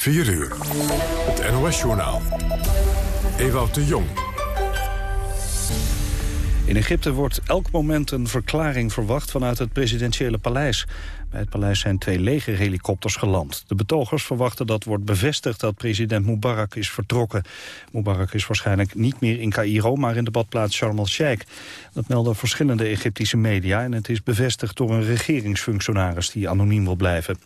4 uur. Het NOS-journaal. Ewout de Jong. In Egypte wordt elk moment een verklaring verwacht vanuit het presidentiële paleis. Bij het paleis zijn twee legerhelikopters geland. De betogers verwachten dat wordt bevestigd dat president Mubarak is vertrokken. Mubarak is waarschijnlijk niet meer in Cairo, maar in de badplaats Sharm el-Sheikh. Dat melden verschillende Egyptische media en het is bevestigd door een regeringsfunctionaris die anoniem wil blijven.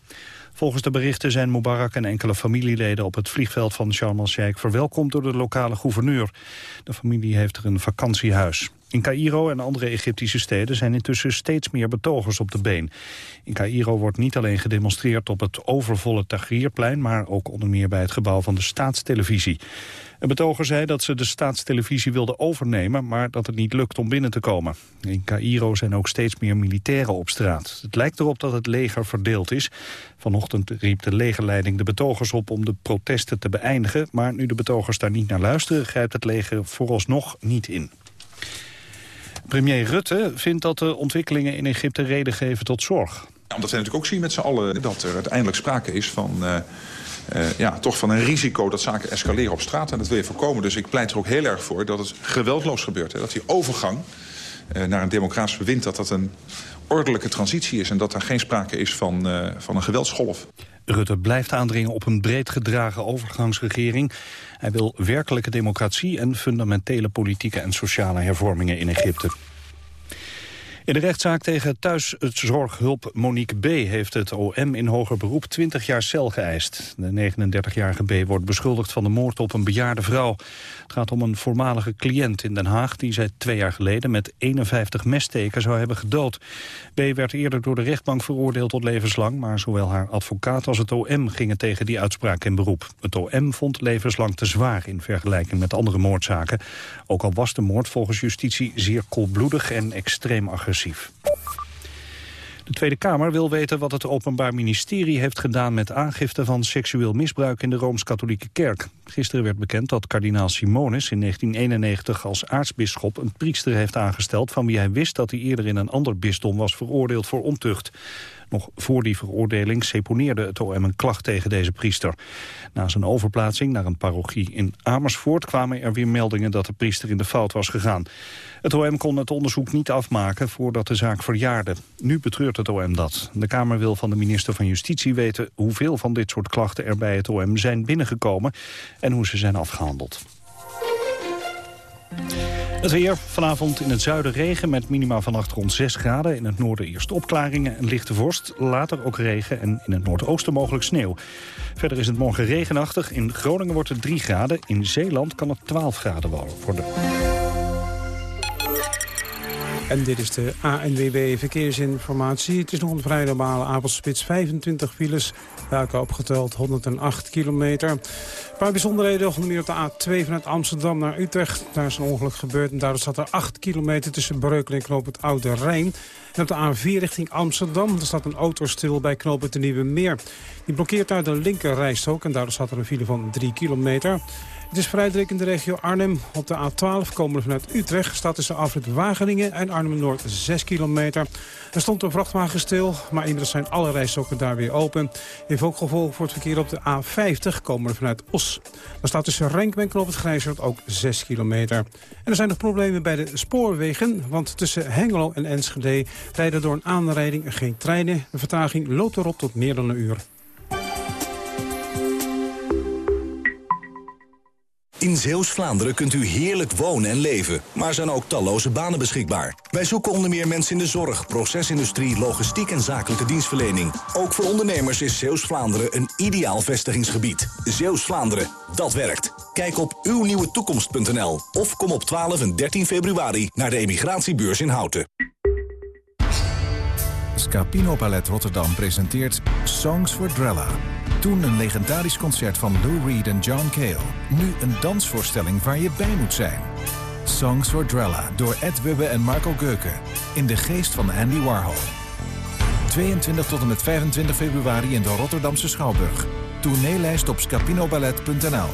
Volgens de berichten zijn Mubarak en enkele familieleden op het vliegveld van Sharm el-Sheikh verwelkomd door de lokale gouverneur. De familie heeft er een vakantiehuis. In Cairo en andere Egyptische steden zijn intussen steeds meer betogers op de been. In Cairo wordt niet alleen gedemonstreerd op het overvolle Tahrirplein... maar ook onder meer bij het gebouw van de staatstelevisie. Een betoger zei dat ze de staatstelevisie wilden overnemen... maar dat het niet lukt om binnen te komen. In Cairo zijn ook steeds meer militairen op straat. Het lijkt erop dat het leger verdeeld is. Vanochtend riep de legerleiding de betogers op om de protesten te beëindigen... maar nu de betogers daar niet naar luisteren... grijpt het leger vooralsnog niet in. Premier Rutte vindt dat de ontwikkelingen in Egypte reden geven tot zorg. Omdat we natuurlijk ook zien met z'n allen dat er uiteindelijk sprake is van... Uh, uh, ja, toch van een risico dat zaken escaleren op straat. En dat wil je voorkomen. Dus ik pleit er ook heel erg voor dat het geweldloos gebeurt. Hè. Dat die overgang uh, naar een democratisch bewind... dat dat een ordelijke transitie is... en dat er geen sprake is van, van een geweldsgolf. Rutte blijft aandringen op een breed gedragen overgangsregering. Hij wil werkelijke democratie en fundamentele politieke en sociale hervormingen in Egypte. In de rechtszaak tegen thuiszorghulp Monique B. heeft het OM in hoger beroep 20 jaar cel geëist. De 39-jarige B. wordt beschuldigd van de moord op een bejaarde vrouw. Het gaat om een voormalige cliënt in Den Haag... die zij twee jaar geleden met 51 messteken zou hebben gedood. B. werd eerder door de rechtbank veroordeeld tot levenslang... maar zowel haar advocaat als het OM gingen tegen die uitspraak in beroep. Het OM vond levenslang te zwaar in vergelijking met andere moordzaken. Ook al was de moord volgens justitie zeer koelbloedig en extreem agressief. De Tweede Kamer wil weten wat het Openbaar Ministerie heeft gedaan met aangifte van seksueel misbruik in de Rooms-Katholieke Kerk. Gisteren werd bekend dat kardinaal Simonis in 1991 als aartsbisschop een priester heeft aangesteld van wie hij wist dat hij eerder in een ander bisdom was veroordeeld voor ontucht. Nog voor die veroordeling seponeerde het OM een klacht tegen deze priester. Na zijn overplaatsing naar een parochie in Amersfoort kwamen er weer meldingen dat de priester in de fout was gegaan. Het OM kon het onderzoek niet afmaken voordat de zaak verjaarde. Nu betreurt het OM dat. De Kamer wil van de minister van Justitie weten hoeveel van dit soort klachten er bij het OM zijn binnengekomen en hoe ze zijn afgehandeld. Het weer vanavond in het zuiden regen met minima vannacht rond 6 graden. In het noorden eerst opklaringen en lichte vorst. Later ook regen en in het noordoosten mogelijk sneeuw. Verder is het morgen regenachtig. In Groningen wordt het 3 graden. In Zeeland kan het 12 graden worden. En dit is de ANWB Verkeersinformatie. Het is nog een vrij normale avondspits. 25 files, welke opgeteld 108 kilometer. Een paar bijzonderheden, onder meer op de A2 vanuit Amsterdam naar Utrecht. Daar is een ongeluk gebeurd en daardoor staat er 8 kilometer tussen Breukelen en Knoop het Oude Rijn. En op de A4 richting Amsterdam, er staat een auto stil bij Knoop het Nieuwe Meer. Die blokkeert daar de linker rijstrook en daardoor staat er een file van 3 kilometer. Het is vrij druk in de regio Arnhem. Op de A12 komen we vanuit Utrecht. Staat tussen Afrit Wageningen en Arnhem-Noord 6 kilometer. Er stond een vrachtwagen stil, maar inmiddels zijn alle rijstroken daar weer open. Heeft ook gevolg voor het verkeer op de A50 komen we vanuit Os. Dan staat tussen Renk en Knoop het Grijsrot ook 6 kilometer. En er zijn nog problemen bij de spoorwegen, want tussen Hengelo en Enschede rijden door een aanrijding geen treinen. De vertraging loopt erop tot meer dan een uur. In Zeeuws-Vlaanderen kunt u heerlijk wonen en leven, maar zijn ook talloze banen beschikbaar. Wij zoeken onder meer mensen in de zorg, procesindustrie, logistiek en zakelijke dienstverlening. Ook voor ondernemers is Zeeuws-Vlaanderen een ideaal vestigingsgebied. Zeeuws-Vlaanderen, dat werkt. Kijk op uwnieuwetoekomst.nl of kom op 12 en 13 februari naar de emigratiebeurs in Houten. Scapino Ballet Rotterdam presenteert Songs for Drella. Toen een legendarisch concert van Lou Reed en John Cale. Nu een dansvoorstelling waar je bij moet zijn. Songs for Drella door Ed Wubbe en Marco Geuken. In de geest van Andy Warhol. 22 tot en met 25 februari in de Rotterdamse Schouwburg. Tourneelijst op scapinoballet.nl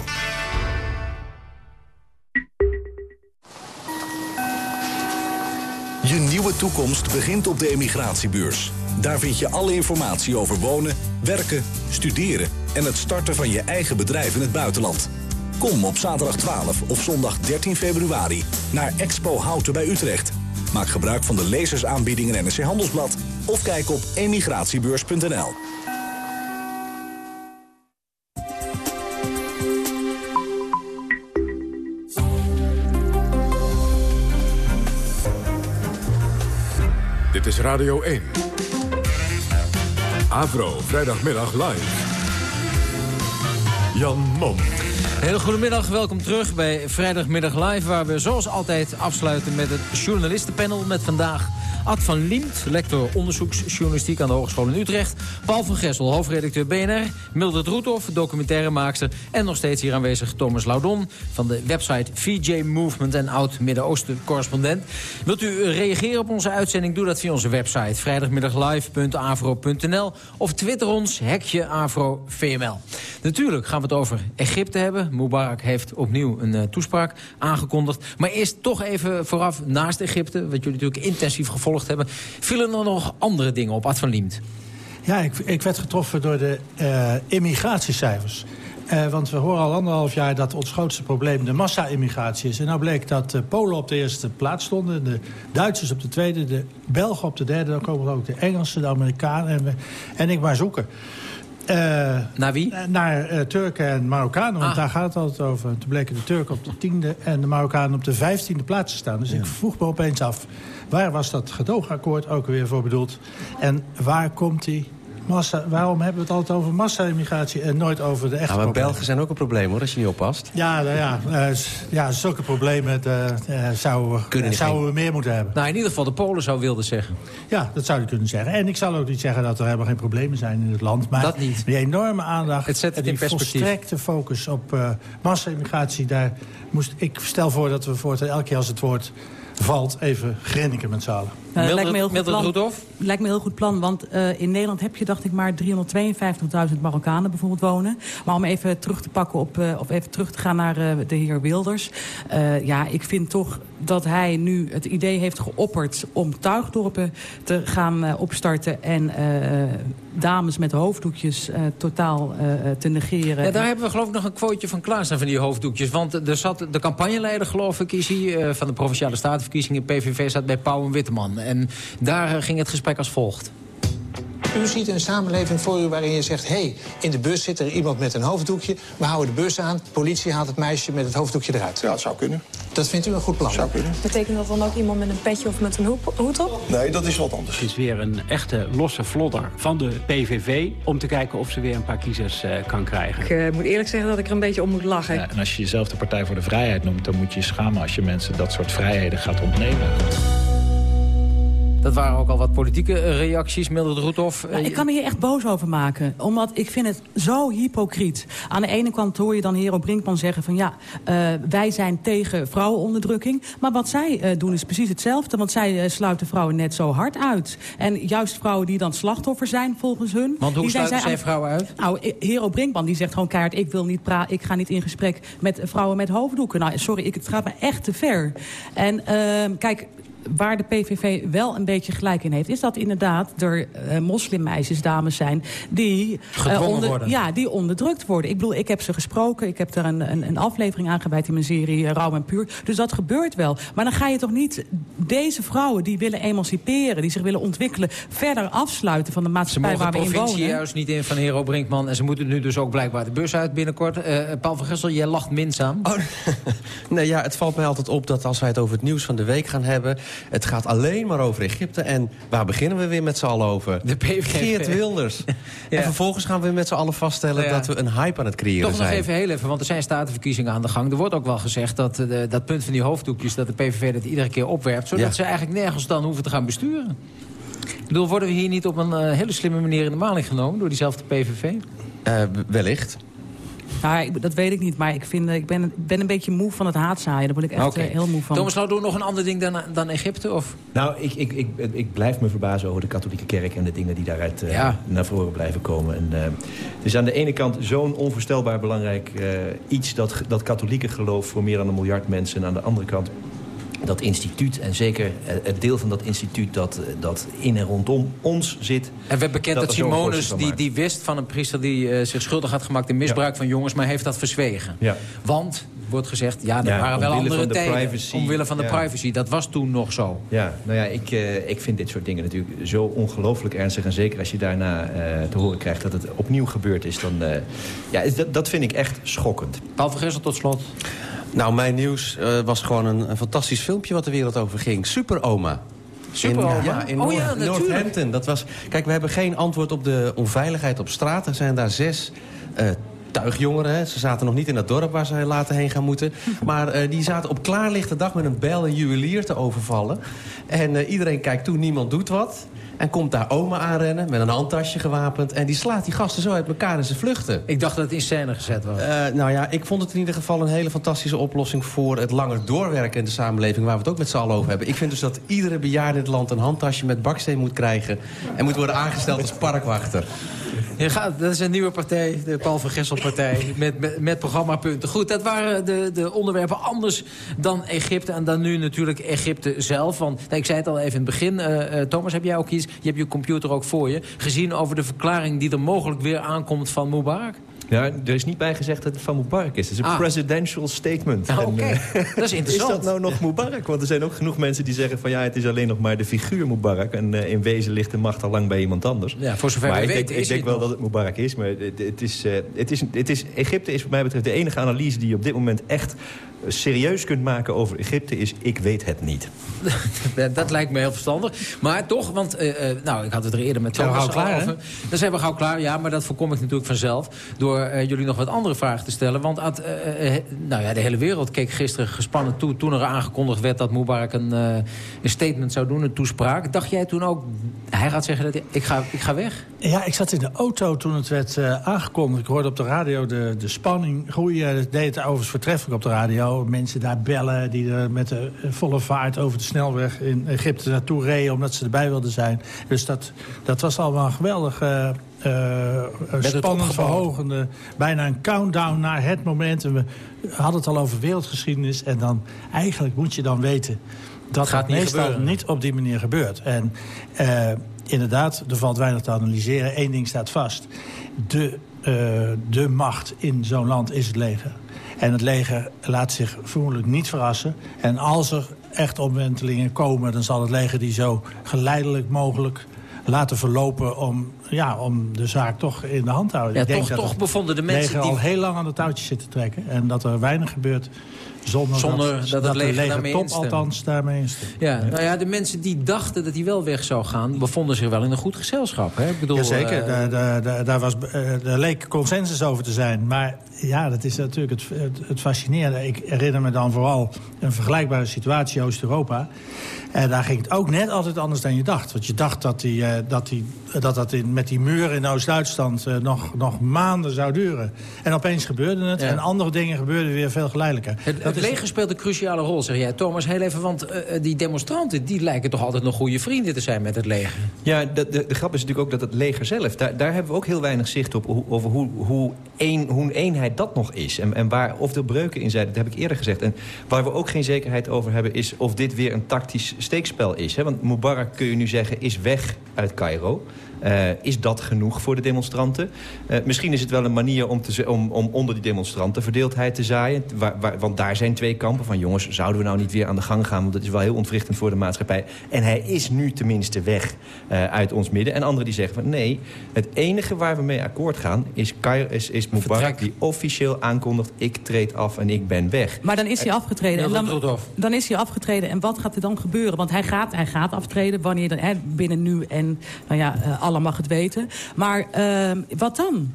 Je nieuwe toekomst begint op de emigratiebeurs. Daar vind je alle informatie over wonen, werken, studeren en het starten van je eigen bedrijf in het buitenland. Kom op zaterdag 12 of zondag 13 februari naar Expo Houten bij Utrecht. Maak gebruik van de lezersaanbiedingen NRC Handelsblad of kijk op emigratiebeurs.nl. Dit is Radio 1. Avro, vrijdagmiddag live. Jan Mom. Hele goedemiddag, welkom terug bij Vrijdagmiddag Live... waar we zoals altijd afsluiten met het journalistenpanel met vandaag... Ad van Liemt, lector onderzoeksjournalistiek aan de Hogeschool in Utrecht... Paul van Gessel, hoofdredacteur BNR... Mildred Roethoff, documentairemaakster... en nog steeds hier aanwezig Thomas Laudon... van de website VJ Movement en oud-Midden-Oosten-correspondent. Wilt u reageren op onze uitzending? Doe dat via onze website vrijdagmiddaglive.avro.nl... of twitter ons, hekje AfroVML. Natuurlijk gaan we het over Egypte hebben. Mubarak heeft opnieuw een uh, toespraak aangekondigd. Maar eerst toch even vooraf naast Egypte... wat jullie natuurlijk intensief gevolgd hebben... vielen er nog andere dingen op, Ad van Liemt? Ja, ik, ik werd getroffen door de uh, immigratiecijfers. Uh, want we horen al anderhalf jaar dat ons grootste probleem de massa-immigratie is. En nou bleek dat Polen op de eerste plaats stonden... de Duitsers op de tweede, de Belgen op de derde... dan komen er ook de Engelsen, de Amerikanen en, en ik maar zoeken. Uh, naar wie? Naar uh, Turken en Marokkanen, want ah. daar gaat het altijd over. Toen bleken de Turken op de tiende en de Marokkanen op de vijftiende plaats te staan. Dus ja. ik vroeg me opeens af, waar was dat gedoogakkoord ook weer voor bedoeld? En waar komt die massa... Waarom hebben we het altijd over massa-immigratie en nooit over de echte nou, maar Belgen zijn ook een probleem, hoor, als je niet oppast. Ja, nou ja, uh, ja zulke problemen uh, zouden, uh, zouden we meer moeten hebben. Nou, in ieder geval de Polen zou wilde zeggen. Ja, dat zou je kunnen zeggen. En ik zal ook niet zeggen dat er helemaal geen problemen zijn in het land. Maar dat niet. die enorme aandacht het zet het en die volstrekte focus op massa-immigratie... daar moest, ik stel voor dat we voor elke keer als het woord valt even grinniken met z'n allen. Uh, lijkt, me heel goed plan, lijkt me een heel goed plan, want uh, in Nederland heb je, dacht ik, maar 352.000 Marokkanen bijvoorbeeld wonen. Maar om even terug te pakken op, uh, of even terug te gaan naar de heer Wilders. ja, ik vind toch dat hij nu het idee heeft geopperd om tuigdorpen te gaan opstarten en dames met hoofddoekjes totaal te negeren. Ja, daar hebben we geloof ik nog een quoteje van klaarstaan van die hoofddoekjes. Want er zat de campagneleider, geloof ik, is hij, van de Provinciale Statenverkiezingen PVV, zat bij Pauw en Witteman. En daar ging het gesprek als volgt. U ziet een samenleving voor u waarin je zegt... hé, hey, in de bus zit er iemand met een hoofddoekje. We houden de bus aan. De politie haalt het meisje met het hoofddoekje eruit. Ja, dat zou kunnen. Dat vindt u een goed plan? Zou kunnen. Betekent dat dan ook iemand met een petje of met een hoed op? Nee, dat is wat anders. Het is weer een echte losse vlodder van de PVV... om te kijken of ze weer een paar kiezers uh, kan krijgen. Ik uh, moet eerlijk zeggen dat ik er een beetje om moet lachen. Ja, en als je jezelf de Partij voor de Vrijheid noemt... dan moet je je schamen als je mensen dat soort vrijheden gaat ontnemen. Dat waren ook al wat politieke reacties, Mildred Roethoff. Nou, ik kan me hier echt boos over maken. Omdat ik vind het zo hypocriet. Aan de ene kant hoor je dan Hero Brinkman zeggen van... ja, uh, wij zijn tegen vrouwenonderdrukking. Maar wat zij uh, doen is precies hetzelfde. Want zij uh, sluiten vrouwen net zo hard uit. En juist vrouwen die dan slachtoffer zijn volgens hun... Want hoe die sluiten zij vrouwen uit? Nou, Hero Brinkman die zegt gewoon keihard... ik, wil niet pra ik ga niet in gesprek met vrouwen met hoofddoeken. Nou, sorry, ik, het gaat me echt te ver. En ehm, kijk, waar de PVV wel een beetje gelijk in heeft... is dat inderdaad er uh, moslimmeisjes, dames zijn... die, uh, onder, ja, die onderdrukt worden. Ik bedoel, ik heb ze gesproken. Ik heb er een, een, een aflevering aangeweid in mijn serie uh, Rauw en Puur. Dus dat gebeurt wel. Maar dan ga je toch niet deze vrouwen die willen emanciperen... die zich willen ontwikkelen, verder afsluiten van de maatschappij waar we in wonen. Ze mogen juist niet in van Hero Brinkman... en ze moeten nu dus ook blijkbaar de bus uit binnenkort. Paul van Gessel, jij lacht minzaam. Oh, nee, ja, het valt mij altijd op dat als wij het over het nieuws van de week gaan hebben... Het gaat alleen maar over Egypte. En waar beginnen we weer met z'n allen over? De PVV. Geert Wilders. ja. En vervolgens gaan we met z'n allen vaststellen... Ja. dat we een hype aan het creëren Toch zijn. nog even heel even, want er zijn statenverkiezingen aan de gang. Er wordt ook wel gezegd dat de, dat punt van die hoofddoekjes... dat de PVV dat iedere keer opwerpt... zodat ja. ze eigenlijk nergens dan hoeven te gaan besturen. Ik bedoel, worden we hier niet op een uh, hele slimme manier in de maling genomen... door diezelfde PVV? Uh, wellicht. Nou, dat weet ik niet, maar ik, vind, ik ben, ben een beetje moe van het haatzaaien. Daar word ik echt okay. heel moe van. Thomas, nou doen nog een ander ding dan, dan Egypte? Of? Nou, ik, ik, ik, ik blijf me verbazen over de katholieke kerk... en de dingen die daaruit uh, ja. naar voren blijven komen. En, uh, het is aan de ene kant zo'n onvoorstelbaar belangrijk uh, iets... Dat, dat katholieke geloof voor meer dan een miljard mensen... en aan de andere kant dat instituut en zeker eh, het deel van dat instituut dat, eh, dat in en rondom ons zit... En werd bekend dat, zo'n Simonus, die, die wist van een priester... die eh, zich schuldig had gemaakt in misbruik van jongens... maar heeft dat verzwegen. Ja. Want, wordt gezegd, ja, er Ja, waren wel andere tijden. privacy. Omwille van de privacy. Dat was toen nog zo. Ja, nou ja, ik, ik vind dit soort dingen natuurlijk zo ongelooflijk ernstig. En zeker als je daarna te horen krijgt dat het opnieuw gebeurd is... dan ja, dat, dat vind ik echt schokkend. Paul van Gessel tot slot. Nou, mijn nieuws eh, was gewoon een, een fantastisch filmpje wat de wereld over ging. Super Oma. Super Oma? In, ja, in Oh ja. Northampton. Dat was, kijk, we hebben geen antwoord op de onveiligheid op straat. Er zijn daar zes eh, tuigjongeren. Hè. Ze zaten nog niet in dat dorp waar ze later heen gaan moeten. Maar eh, die zaten op klaarlichte dag met een bel een juwelier te overvallen. En eh, iedereen kijkt toe, niemand doet wat. En komt daar oma aanrennen met een handtasje gewapend. En die slaat die gasten zo uit elkaar en ze vluchten. Ik dacht dat het in scène gezet was. Eh, nou ja, ik vond het in ieder geval een hele fantastische oplossing... voor het langer doorwerken in de samenleving... waar we het ook met z'n allen over hebben. Ik vind dus dat iedere bejaarde in het land een handtasje met baksteen moet krijgen... en moet worden aangesteld als parkwachter. Je dat is een nieuwe partij, de Paul van Gessel partij, met, met, met programmapunten. Goed, dat waren de, de onderwerpen anders dan Egypte en dan nu natuurlijk Egypte zelf. Want nou, ik zei het al even in het begin, eh, eh, Thomas, heb jij ook iets, je hebt je computer ook voor je, gezien over de verklaring die er mogelijk weer aankomt van Mubarak? Ja, er is niet bij gezegd dat het van Mubarak is. Het is een Ah. presidential statement. En, oké. eh, Dat is interessant. Is dat nou nog Mubarak? Want er zijn ook genoeg mensen die zeggen van... ja, het is alleen nog maar de figuur Mubarak. En eh, in wezen ligt de macht al lang bij iemand anders. Ja, voor zover maar we ik weten denk, is ik denk wel dat het Mubarak is. Maar het, het is, eh, het is, het is, Egypte is wat mij betreft de enige analyse... die je op dit moment echt serieus kunt maken over Egypte... is ik weet het niet. dat, dat lijkt me heel verstandig. Maar toch, want eh, eh, nou, ik had het er eerder met Thomas gauw klaar, over. Dan zijn we gauw klaar, ja, maar dat voorkom ik natuurlijk vanzelf. Door eh, jullie nog wat andere vragen te stellen. Want nou ja, de hele wereld keek gisteren gespannen toe... toen er aangekondigd werd dat Mubarak een, een statement zou doen, een toespraak. Dacht jij toen ook, hij gaat zeggen dat hij, ik, ga, ik ga weg? Ja, ik zat in de auto toen het werd eh, aangekondigd. Ik hoorde op de radio de, de spanning groeien. Dat deed het overigens voortreffelijk op de radio. Mensen daar bellen die er met de eh, volle vaart over de snelweg in Egypte naartoe reden... omdat ze erbij wilden zijn. Dus dat, dat was allemaal een geweldig... eh, eh, het spannend verhogende, bijna een countdown naar het moment. En we hadden het al over wereldgeschiedenis. En dan eigenlijk moet je dan weten dat Gaat het niet meestal gebeuren. niet op die manier gebeurt. En eh, inderdaad, er valt weinig te analyseren. Eén ding staat vast. De, eh, de macht in zo'n land is het leger. En het leger laat zich vermoedelijk niet verrassen. En als er echt omwentelingen komen... dan zal het leger die zo geleidelijk mogelijk laten verlopen... om, ja, om de zaak toch in de hand te houden. Ja, Ik denk toch- dat toch het bevonden de mensen leger die- al heel lang aan de touwtjes zit te trekken. En dat er weinig gebeurt zonder, Zonder dat het de leger daarmee legertop instemt. althans daarmee instemt. Ja, nou ja, de mensen die dachten dat hij wel weg zou gaan... bevonden zich wel in een goed gezelschap. Hè? Ik bedoel, Jazeker, eh, daar, daar, daar, was, eh, daar leek consensus over te zijn. Maar ja, dat is natuurlijk het, het, het fascinerende. Ik herinner me dan vooral een vergelijkbare situatie Oost-Europa. En daar ging het ook net altijd anders dan je dacht. Want je dacht dat, die, eh, dat, die, dat dat in, met die muur in Oost-Duitsland eh, nog, nog maanden zou duren. En opeens gebeurde het. Ja. En andere dingen gebeurden weer veel geleidelijker. Het, Dat het is- leger speelt een cruciale rol, zeg jij. Thomas, heel even, want eh, eh, die demonstranten... die lijken toch altijd nog goede vrienden te zijn met het leger. Ja, de, de, de grap is natuurlijk ook dat het leger zelf... daar, daar hebben we ook heel weinig zicht op hoe, over hoe, hoe, een, hoe een eenheid dat nog is. En, en waar, of er breuken in zijn, dat heb ik eerder gezegd. En waar we ook geen zekerheid over hebben... is of dit weer een tactisch steekspel is. Hè? Want Mubarak, kun je nu zeggen, is weg uit Cairo... Eh, is dat genoeg voor de demonstranten? Eh, misschien is het wel een manier om, te, om, om onder die demonstranten verdeeldheid te zaaien. Waar, waar, want daar zijn twee kampen van... jongens, zouden we nou niet weer aan de gang gaan? Want dat is wel heel ontwrichtend voor de maatschappij. En hij is nu tenminste weg eh, uit ons midden. En anderen die zeggen van nee, het enige waar we mee akkoord gaan... is, Cairo, is, is Mubarak die officieel aankondigt... ik treed af en ik ben weg. Maar dan is hij afgetreden. Dan, dan is hij afgetreden. En wat gaat er dan gebeuren? Want hij gaat, hij gaat aftreden wanneer er, hè, binnen nu en nou ja, Allah mag het weten. Maar eh, wat dan?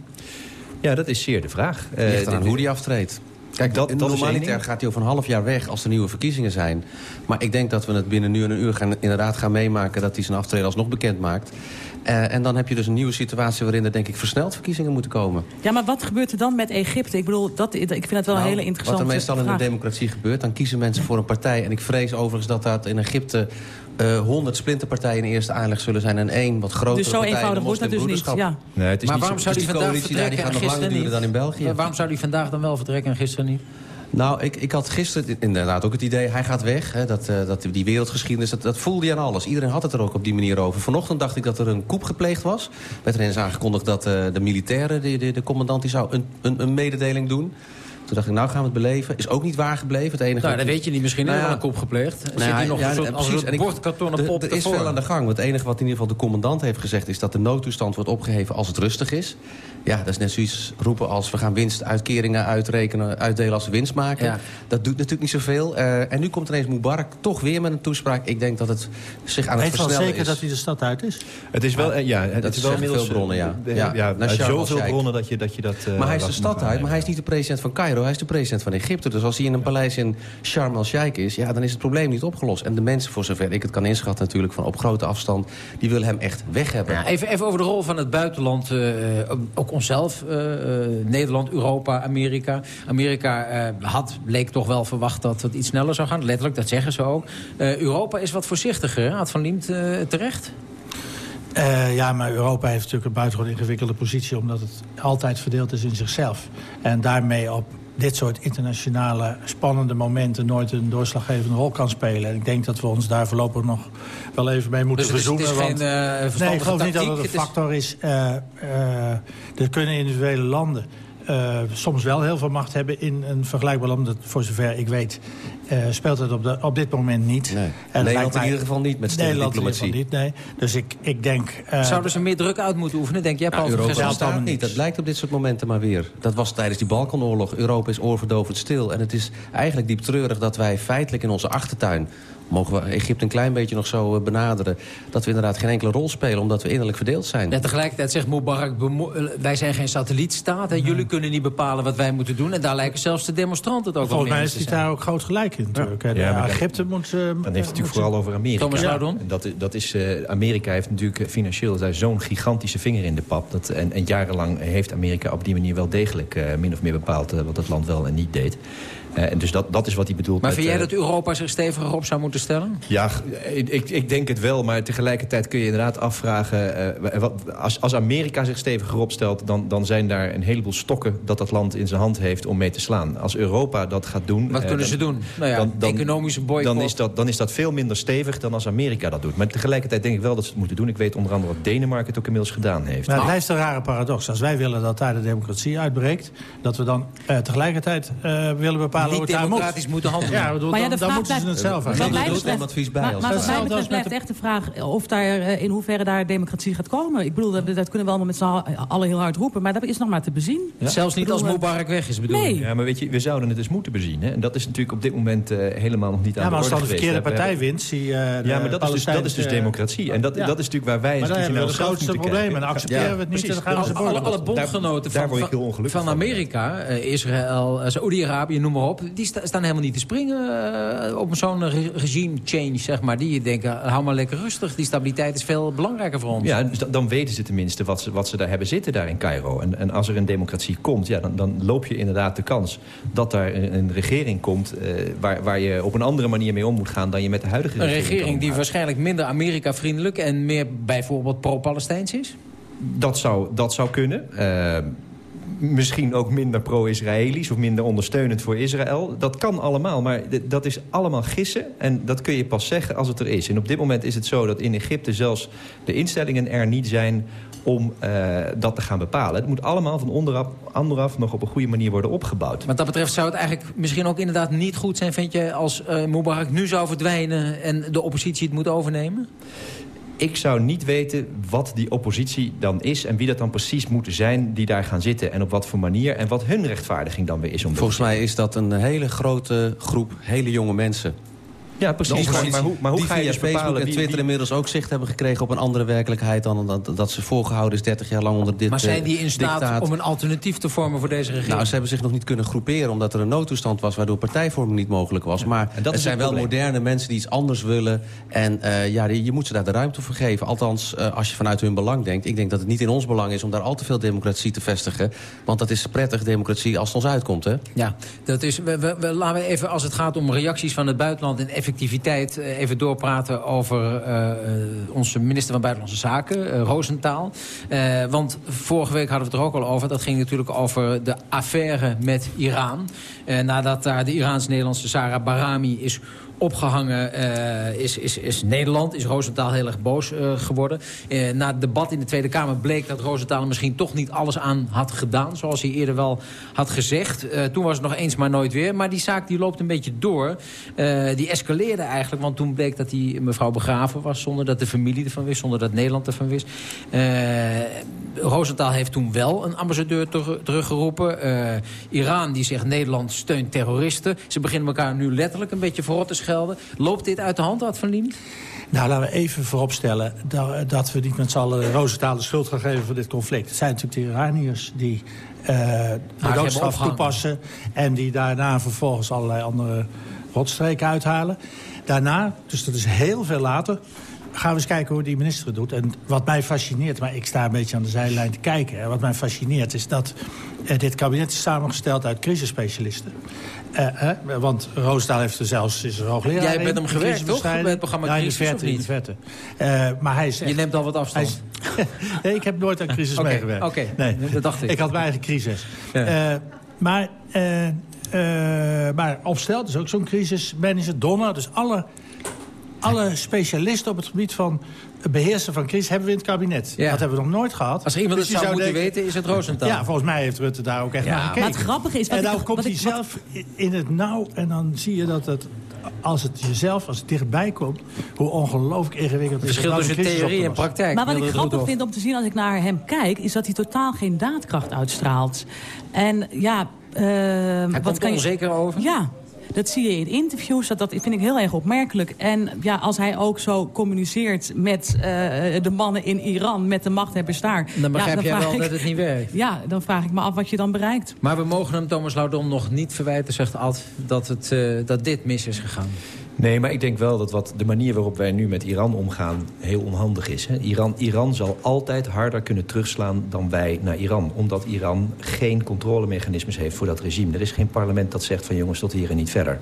Ja, dat is zeer de vraag. Eh, Ligt hoe die aftreedt. Kijk, Dat- dat, normaliter gaat hij over een half jaar weg als er nieuwe verkiezingen zijn. Maar ik denk dat we het binnen nu en een uur gaan, inderdaad gaan meemaken... dat hij zijn aftreden alsnog bekend maakt. Eh, en dan heb je dus een nieuwe situatie waarin er denk ik versneld verkiezingen moeten komen. Ja, maar wat gebeurt er dan met Egypte? Ik bedoel, dat, ik vind het wel een Nou, hele interessante Wat er meestal in een democratie gebeurt, dan kiezen mensen voor een partij. En ik vrees overigens dat dat in Egypte eh, honderd splinterpartijen in eerste aanleg zullen zijn... en één wat grotere Dus zo eenvoudig wordt dat dus niet. Ja. Nee, het is Maar niet waarom zo- zou dus hij die vandaag coalitie daar, die vertrekken en gaat nog langer duren dan in België. Ja, waarom zou hij vandaag dan wel vertrekken en gisteren niet? Nou, ik, ik had gisteren inderdaad ook het idee... hij gaat weg, hè, dat, uh, dat die wereldgeschiedenis... Dat, dat voelde je aan alles. Iedereen had het er ook op die manier over. Vanochtend dacht ik dat er een koep gepleegd was. werd er eens aangekondigd dat uh, de militairen... De, de, de commandant die zou een, een, een mededeling doen... Toen dacht ik, nou gaan we het beleven. Is ook niet waar gebleven. Het enige nou, dat weet je niet. Misschien nou, ja. een kop gepleegd. Nou, Zit hij nog ja, soort, als een bordkartonnen pop Er is veel aan de gang. Want het enige wat in ieder geval de commandant heeft gezegd... is dat de noodtoestand wordt opgeheven als het rustig is. Ja, dat is net zoiets roepen als... we gaan winstuitkeringen uitrekenen, uitdelen als we winst maken. Ja. Dat doet natuurlijk niet zoveel. Uh, en nu komt ineens Mubarak toch weer met een toespraak. Ik denk dat het zich aan het Weet versnellen zeker is. dat hij de stad uit is? Het is wel, ja, het dat is wel inmiddels veel bronnen, ja. Ja, ja, ja, naar zoveel bronnen dat je dat... Je dat uh, Maar hij is de stad uit, maar hij is niet de president van Cairo. Hij is de president van Egypte. Dus als hij in een paleis in Sharm el-Sheikh is... ja, dan is het probleem niet opgelost. En de mensen, voor zover ik het kan inschatten natuurlijk... van op grote afstand, die willen hem echt weg hebben. Ja, even, even over de rol van het buitenland. uh, ook onszelf, uh, Nederland, Europa, Amerika. Amerika uh, had, leek toch wel verwacht dat het iets sneller zou gaan. Letterlijk, dat zeggen ze ook. Europa is wat voorzichtiger, had Van Liemt terecht? Ja, maar Europa heeft natuurlijk een buitengewoon ingewikkelde positie... omdat het altijd verdeeld is in zichzelf. En daarmee op dit soort internationale spannende momenten... nooit een doorslaggevende rol kan spelen. En ik denk dat we ons daar voorlopig nog wel even mee moeten dus het is, verzoenen. Het is geen, uh, nee, ik geloof tactiek, niet dat het een factor is. Uh, uh, er kunnen individuele landen uh, soms wel heel veel macht hebben in een vergelijkbaar land. Dat, voor zover ik weet uh, speelt het op, de, op dit moment niet. Nee. En Nederland mij, in ieder geval niet met Nederland in ieder diplomatie. geval niet, nee. Dus ik, ik denk... Uh, Zouden ze meer druk uit moeten oefenen, denk jij, Paul? Ja, Europa bestaat niet. Dat blijkt op dit soort momenten maar weer. Dat was tijdens die Balkanoorlog. Europa is oorverdovend stil. En het is eigenlijk diep treurig dat wij feitelijk in onze achtertuin mogen we Egypte een klein beetje nog zo benaderen... dat we inderdaad geen enkele rol spelen, omdat we innerlijk verdeeld zijn. Ja, tegelijkertijd zegt Mubarak, wij zijn geen satellietstaat. Hè. Jullie kunnen niet bepalen wat wij moeten doen. En daar lijken zelfs de demonstranten het ook Volgens mij is heeft hij daar ook groot gelijk in natuurlijk. Ja. Ja, maar Egypte moet... Uh, dan heeft het natuurlijk vooral over Amerika. Thomas ja. Laudon? Dat, dat is, uh, Amerika heeft natuurlijk financieel zo'n gigantische vinger in de pap. Dat, en, en jarenlang heeft Amerika op die manier wel degelijk uh, min of meer bepaald... wat het land wel en niet deed. Uh, en dus dat, dat is wat hij bedoelt. Maar met, vind jij uh, dat Europa zich steviger op zou moeten stellen? Ja, ik, ik denk het wel. Maar tegelijkertijd kun je inderdaad afvragen... Uh, wat, als, als Amerika zich steviger opstelt... Dan, dan zijn daar een heleboel stokken dat dat land in zijn hand heeft om mee te slaan. Als Europa dat gaat doen... Wat kunnen dan, ze doen? Nou ja, dan, dan, economische boycott. Dan is, dat, dan is dat veel minder stevig dan als Amerika dat doet. Maar tegelijkertijd denk ik wel dat ze het moeten doen. Ik weet onder andere wat Denemarken het ook inmiddels gedaan heeft. Maar het blijft een rare paradox. Als wij willen dat daar de democratie uitbreekt... dat we dan tegelijkertijd willen bepalen Niet hoe het daar moet. democratisch moeten handelen. Ja, bedoel, Maar ja, dan, de dan moeten ze het zelf Wat mij er betreft- een advies bij Maar, als maar wat mij blijft echt de vraag of daar, eh, in hoeverre daar democratie gaat komen. Ik bedoel, dat, dat kunnen we allemaal met z'n allen heel hard roepen. Maar dat is nog maar te bezien. Zelfs niet als eh, Mubarak weg is, bedoel Nee. je? Ja, maar weet je, we zouden het dus moeten bezien. Hè? En dat is natuurlijk op dit moment uh, helemaal nog niet aan Ja, maar de als orde dan de verkeerde partij wint... Zie, uh, Ja, maar dat is, dus, dat is dus democratie. En dat, Ja. dat is natuurlijk waar wij Maar dan hebben we het grootste moeten probleem. En accepteren we het niet, dan Alle, bondgenoten van. Amerika, eh, Israël, eh, Saoedi-Arabië, noem maar op... die sta- staan helemaal niet te springen eh, op zo'n re- regime change, zeg maar. Die denken, hou maar lekker rustig. Die stabiliteit is veel belangrijker voor ons. Ja, dus dan- weten ze tenminste wat ze, wat ze daar hebben zitten daar in Cairo. En, en als er een democratie komt, ja, dan, dan loop je inderdaad de kans... dat daar een, een regering komt eh, waar, waar je op een andere manier mee om moet gaan... dan je met de huidige Een regering kan regering die waarschijnlijk minder Amerika-vriendelijk... en meer bijvoorbeeld pro-Palestijns is? Dat zou, dat zou kunnen. Eh, misschien ook minder pro-Israëlisch of minder ondersteunend voor Israël. Dat kan allemaal, maar dat is allemaal gissen. En dat kun je pas zeggen als het er is. En op dit moment is het zo dat in Egypte zelfs de instellingen er niet zijn om eh, dat te gaan bepalen. Het moet allemaal van onderaf, onderaf nog op een goede manier worden opgebouwd. Wat dat betreft zou het eigenlijk misschien ook inderdaad niet goed zijn... vind je, als eh Mubarak nu zou verdwijnen en de oppositie het moet overnemen? Ik zou niet weten wat die oppositie dan is... en wie dat dan precies moeten zijn die daar gaan zitten... en op wat voor manier en wat hun rechtvaardiging dan weer is. Om Volgens mij is dat een hele grote groep hele jonge mensen. Ja, precies. Maar, maar hoe, maar hoe die ga je via dus Facebook bepalen en Twitter wie- inmiddels ook zicht hebben gekregen op een andere werkelijkheid dan dat, dat ze voorgehouden is 30 jaar lang onder dit Maar zijn eh, die in staat dictaat. om een alternatief te vormen voor deze regering? Nou, ze hebben zich nog niet kunnen groeperen omdat er een noodtoestand was... waardoor partijvorming niet mogelijk was. Maar en dat het zijn wel probleem. moderne mensen die iets anders willen. En eh, ja, je moet ze daar de ruimte voor geven. Althans, eh, als je vanuit hun belang denkt. Ik denk dat het niet in ons belang is om daar al te veel democratie te vestigen. Want dat is prettig, democratie, als het ons uitkomt. Hè? Ja, dat is, we, we, we- laten we even, als het gaat om reacties van het buitenland... en effectiviteit eh, even doorpraten over eh, eh, onze minister van Buitenlandse Zaken, Roosentaal. Want vorige week hadden we het er ook al over. Dat ging natuurlijk over de affaire met Iran. Nadat daar de Iraans-Nederlandse Sarah Barami is opgehangen uh, is, is, is Nederland. Is Roosentaal heel erg boos uh, geworden. Uh, na het debat in de Tweede Kamer bleek dat Roosentaal misschien toch niet alles aan had gedaan. Zoals hij eerder wel had gezegd. toen was het nog eens maar nooit weer. Maar die zaak die loopt een beetje door. die escaleerde eigenlijk. Want toen bleek dat die mevrouw begraven was. Zonder dat de familie ervan wist. Zonder dat Nederland ervan wist. Roosentaal heeft toen wel een ambassadeur ter, teruggeroepen. Iran die zegt Nederland steunt terroristen. Ze beginnen elkaar nu letterlijk een beetje voor te schelden. Loopt dit uit de hand, Ad van Liem? Nou, laten we even vooropstellen dat, dat we niet met z'n allen Roosentaal de schuld gaan geven voor dit conflict. Het zijn natuurlijk de Iraniërs die uh, de doodstraf toepassen... en die daarna vervolgens allerlei andere rotstreken uithalen. Daarna, dus dat is heel veel later gaan we eens kijken hoe die minister het doet. En wat mij fascineert, maar ik sta een beetje aan de zijlijn te kijken... en wat mij fascineert is dat uh, dit kabinet is samengesteld uit crisisspecialisten. Uh, uh, want Roosendaal heeft er zelfs is er hoogleraar Jij bent hem gewerkt, toch? Bij het programma de Crisis, in de verte. Uh, maar hij is echt, Je neemt al wat afstand. Is, nee, ik heb nooit aan crisis okay, meegewerkt. Oké, okay. nee. dat dacht ik. Ik had mijn eigen crisis. Ja. maar, maar opstelt is ook zo'n crisismanager. Donner, dus alle alle specialisten op het gebied van het beheersen van crisis hebben we in het kabinet. Ja. Dat hebben we nog nooit gehad. Als er iemand Dus het je zou moeten denken- weten, is het Roosentaal. Ja, volgens mij heeft Rutte daar ook echt Ja, naar maar gekeken. het grappige is, wat en ik nog- komt hij zelf in het nauw en dan zie je dat het... Als het jezelf, als het dichtbij komt, hoe ongelooflijk ingewikkeld Het is verschil tussen theorie en praktijk. Maar wat ik grappig vind om te zien als ik naar hem kijk... is dat hij totaal geen daadkracht uitstraalt. En ja... Hij wat komt kan je... onzeker over. Ja, dat zie je in interviews. Dat, dat vind ik heel erg opmerkelijk. En ja, als hij ook zo communiceert met eh, de mannen in Iran... met de machthebbers daar... Dan begrijp ja, jij wel ik- dat het niet werkt. Ja, dan vraag ik me af wat je dan bereikt. Maar we mogen hem, Thomas Laudon, nog niet verwijten, zegt Ad... dat, het, eh, dat dit mis is gegaan. Nee, maar ik denk wel dat wat de manier waarop wij nu met Iran omgaan heel onhandig is. Hè. Iran, Iran zal altijd harder kunnen terugslaan dan wij naar Iran. Omdat Iran geen controlemechanismes heeft voor dat regime. Er is geen parlement dat zegt van jongens tot hier en niet verder.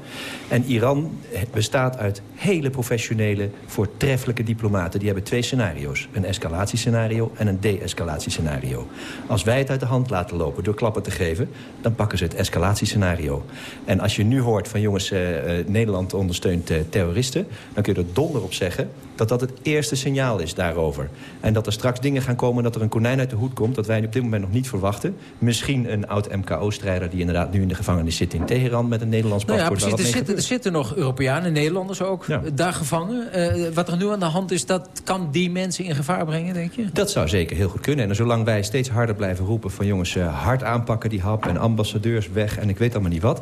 En Iran bestaat uit hele professionele, voortreffelijke diplomaten. Die hebben twee scenario's. Een escalatiescenario en een de-escalatiescenario. Als wij het uit de hand laten lopen door klappen te geven... dan pakken ze het escalatiescenario. En als je nu hoort van jongens, eh, eh, Nederland ondersteunt eh, terroristen... dan kun je er donder op zeggen dat dat het eerste signaal is daarover. En dat er straks dingen gaan komen, dat er een konijn uit de hoed komt... dat wij op dit moment nog niet verwachten. Misschien een oud-MKO-strijder die inderdaad nu in de gevangenis zit in Teheran... met een Nederlands Nou ja, paspoort. precies. Er zitten, er zitten nog Europeanen, Nederlanders ook, Ja. daar gevangen. Eh, wat er nu aan de hand is, dat kan die mensen in gevaar brengen, denk je? Dat zou zeker heel goed kunnen. En zolang wij steeds harder blijven roepen van jongens... eh, hard aanpakken die hap en ambassadeurs weg en ik weet allemaal niet wat...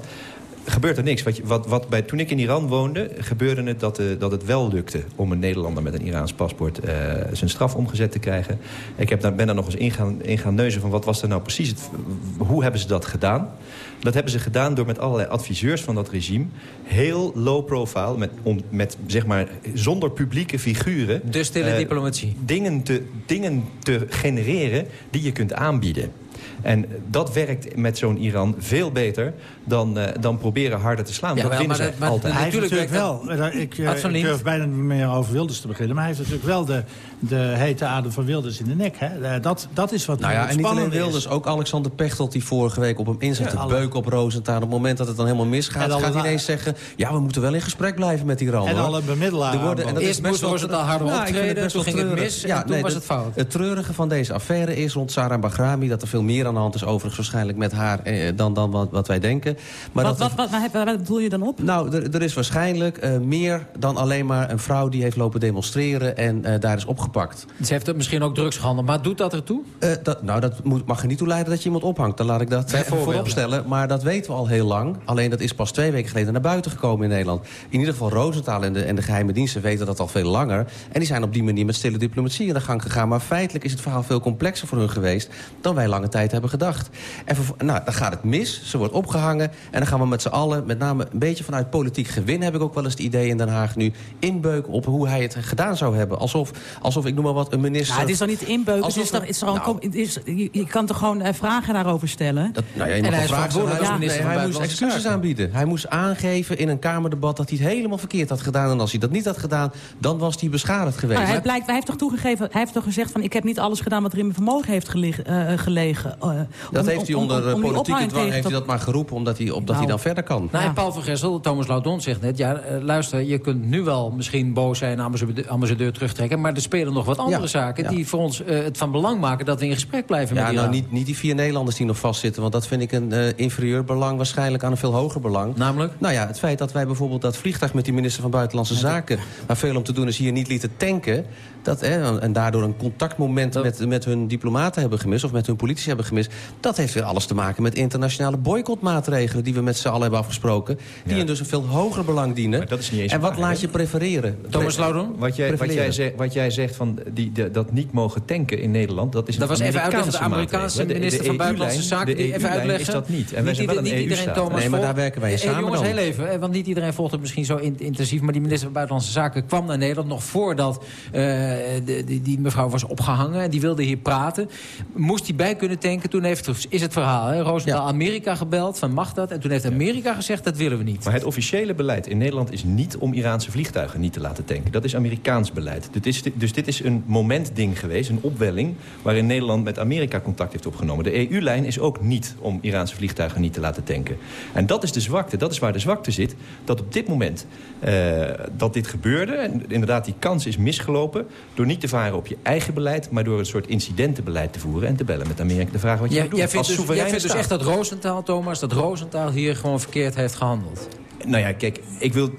gebeurt er niks. Wat, wat, wat bij, toen ik in Iran woonde, gebeurde het dat, eh, dat het wel lukte... om een Nederlander met een Iraans paspoort eh, zijn straf omgezet te krijgen. Ik heb daar, ben daar nog eens in gaan, in gaan neuzen van wat was er nou precies... Het, hoe hebben ze dat gedaan? Dat hebben ze gedaan door met allerlei adviseurs van dat regime... heel low profile, met, om, met, zeg maar, zonder publieke figuren... De stille eh, diplomatie. dingen te, dingen te genereren die je kunt aanbieden. En dat werkt met zo'n Iran veel beter dan, eh, dan proberen harder te slaan. Ja, dat wel, winnen maar ze maar altijd. Hij heeft Natuurlijk natuurlijk wel, eh, ik, eh, van ik durf bijna niet meer over Wilders te beginnen... maar hij heeft natuurlijk wel de, de hete adem van Wilders in de nek. Hè? Dat, dat is wat Nou ja, en niet alleen Wilders, is. ook Alexander Pechtold die vorige week op hem inzet. Ja, te alle- beuken op Rosenthal. Op het moment dat het dan helemaal misgaat, gaat hij ineens zeggen... ja, we moeten wel in gesprek blijven met Iran. En hoor. alle bemiddelaars worden- en dat Eerst is best moest Rosenthal harder Ja, ik vind het optreden, best toen ging het mis en toen was het fout. Het treurige van deze affaire is rond Sarah Bahrami... dat er veel meer aan de hand is overigens waarschijnlijk met haar... Dan, dan wat, wat wij denken. Maar Wat, dat wat, wat, waar, bedoel je dan op? nou, er, er is waarschijnlijk eh, meer dan alleen maar een vrouw... die heeft lopen demonstreren en eh, daar is opgepakt. Ze heeft misschien ook drugs gehandeld, maar doet dat ertoe? Eh, dat, nou, dat moet, mag er niet toe leiden dat je iemand ophangt. Dan laat ik dat even Bijvoorbeeld. voorop stellen. Maar dat weten we al heel lang. Alleen dat is pas twee weken geleden naar buiten gekomen in Nederland. In ieder geval Rosenthal en de, en de geheime diensten weten dat al veel langer. En die zijn op die manier met stille diplomatie in de gang gegaan. Maar feitelijk is het verhaal veel complexer voor hun geweest... dan wij lange tijd hebben gedacht. En nou, dan gaat het mis, ze wordt opgehangen... en dan gaan we met z'n allen, met name een beetje vanuit politiek gewin... heb ik ook wel eens het idee in Den Haag nu... inbeuken op hoe hij het gedaan zou hebben. Alsof, alsof ik noem maar wat, een minister... Ja, het is dan niet inbeuken. Alsof toch, het is het is, je, je kan toch gewoon eh, vragen daarover stellen? Dat, nou ja, je En mag hij vragen stellen. nee, moest excuses Zaken. aanbieden. Hij moest aangeven in een Kamerdebat dat hij het helemaal verkeerd had gedaan. En als hij dat niet had gedaan, dan was hij beschadigd geweest. Nou, hij, blijkt, hij heeft toch toegegeven, hij heeft toch gezegd van ik heb niet alles gedaan wat er in mijn vermogen heeft gelegen. eh, gelegen eh, dat om- heeft hij onder om- eh, om politieke dwang heeft hij dat maar geroepen... omdat hij, opdat hij Nou. dan verder kan. Nou, en Paul van Gessel, Thomas Laudon zegt net... ja, eh, luister, je kunt nu wel misschien boos zijn... en ambassadeur, ambassadeur terugtrekken... maar er spelen nog wat andere Ja, zaken... ja. die voor ons eh, het van belang maken... dat we in gesprek blijven Ja, met nou Iran. niet, niet die vier Nederlanders die nog vastzitten... want dat vind ik een eh, inferieur belang... waarschijnlijk aan een veel hoger belang. Namelijk? Nou ja, het feit dat wij bijvoorbeeld dat vliegtuig... met die minister van Buitenlandse Zaken... waar veel om te doen is hier niet lieten tanken... Dat, hè, en daardoor een contactmoment met, met hun diplomaten hebben gemist... of met hun politici hebben gemist... dat heeft weer alles te maken met internationale boycottmaatregelen... die we met z'n allen hebben afgesproken... die in dus een veel hoger belang dienen. dat is niet eens en wat waar, laat je prefereren? Thomas Laudon? Wat jij, wat, jij zegt, wat jij zegt van die, de- dat niet mogen tanken in Nederland... dat is Dat een was even uitleggen de Amerikaanse minister de van Buitenlandse EU-lijn- Zaken... die even EU-lijn uitleggen. is dat niet. En wij zijn wel een niet iedereen, EU-staat. Thomas, Nee, maar daar werken wij samen jongens, heel even, want niet iedereen volgt het misschien zo in- intensief... maar die minister van Buitenlandse Zaken kwam naar Nederland... nog voordat eh, die, die mevrouw was opgehangen. En die wilde hier praten. Moest hij bij kunnen tanken. Toen heeft, is het verhaal, hè, Roosendaal Amerika gebeld... van mag dat? En toen heeft Amerika gezegd, dat willen we niet. Maar het officiële beleid in Nederland is niet om Iraanse vliegtuigen niet te laten tanken. Dat is Amerikaans beleid. Dit is, dus dit is een momentding geweest, een opwelling... waarin Nederland met Amerika contact heeft opgenomen. De EU-lijn is ook niet om Iraanse vliegtuigen niet te laten tanken. En dat is de zwakte, dat is waar de zwakte zit. Dat op dit moment eh, dat dit gebeurde... en inderdaad die kans is misgelopen... door niet te varen op je eigen beleid... maar door een soort incidentenbeleid te voeren... en te bellen met Amerika te vragen wat je Jij, moet doen. jij vindt Als dus, jij vindt dus echt dat Roosentaal, Thomas... dat Roosentaal hier gewoon verkeerd heeft gehandeld? Nou ja, kijk, ik wil,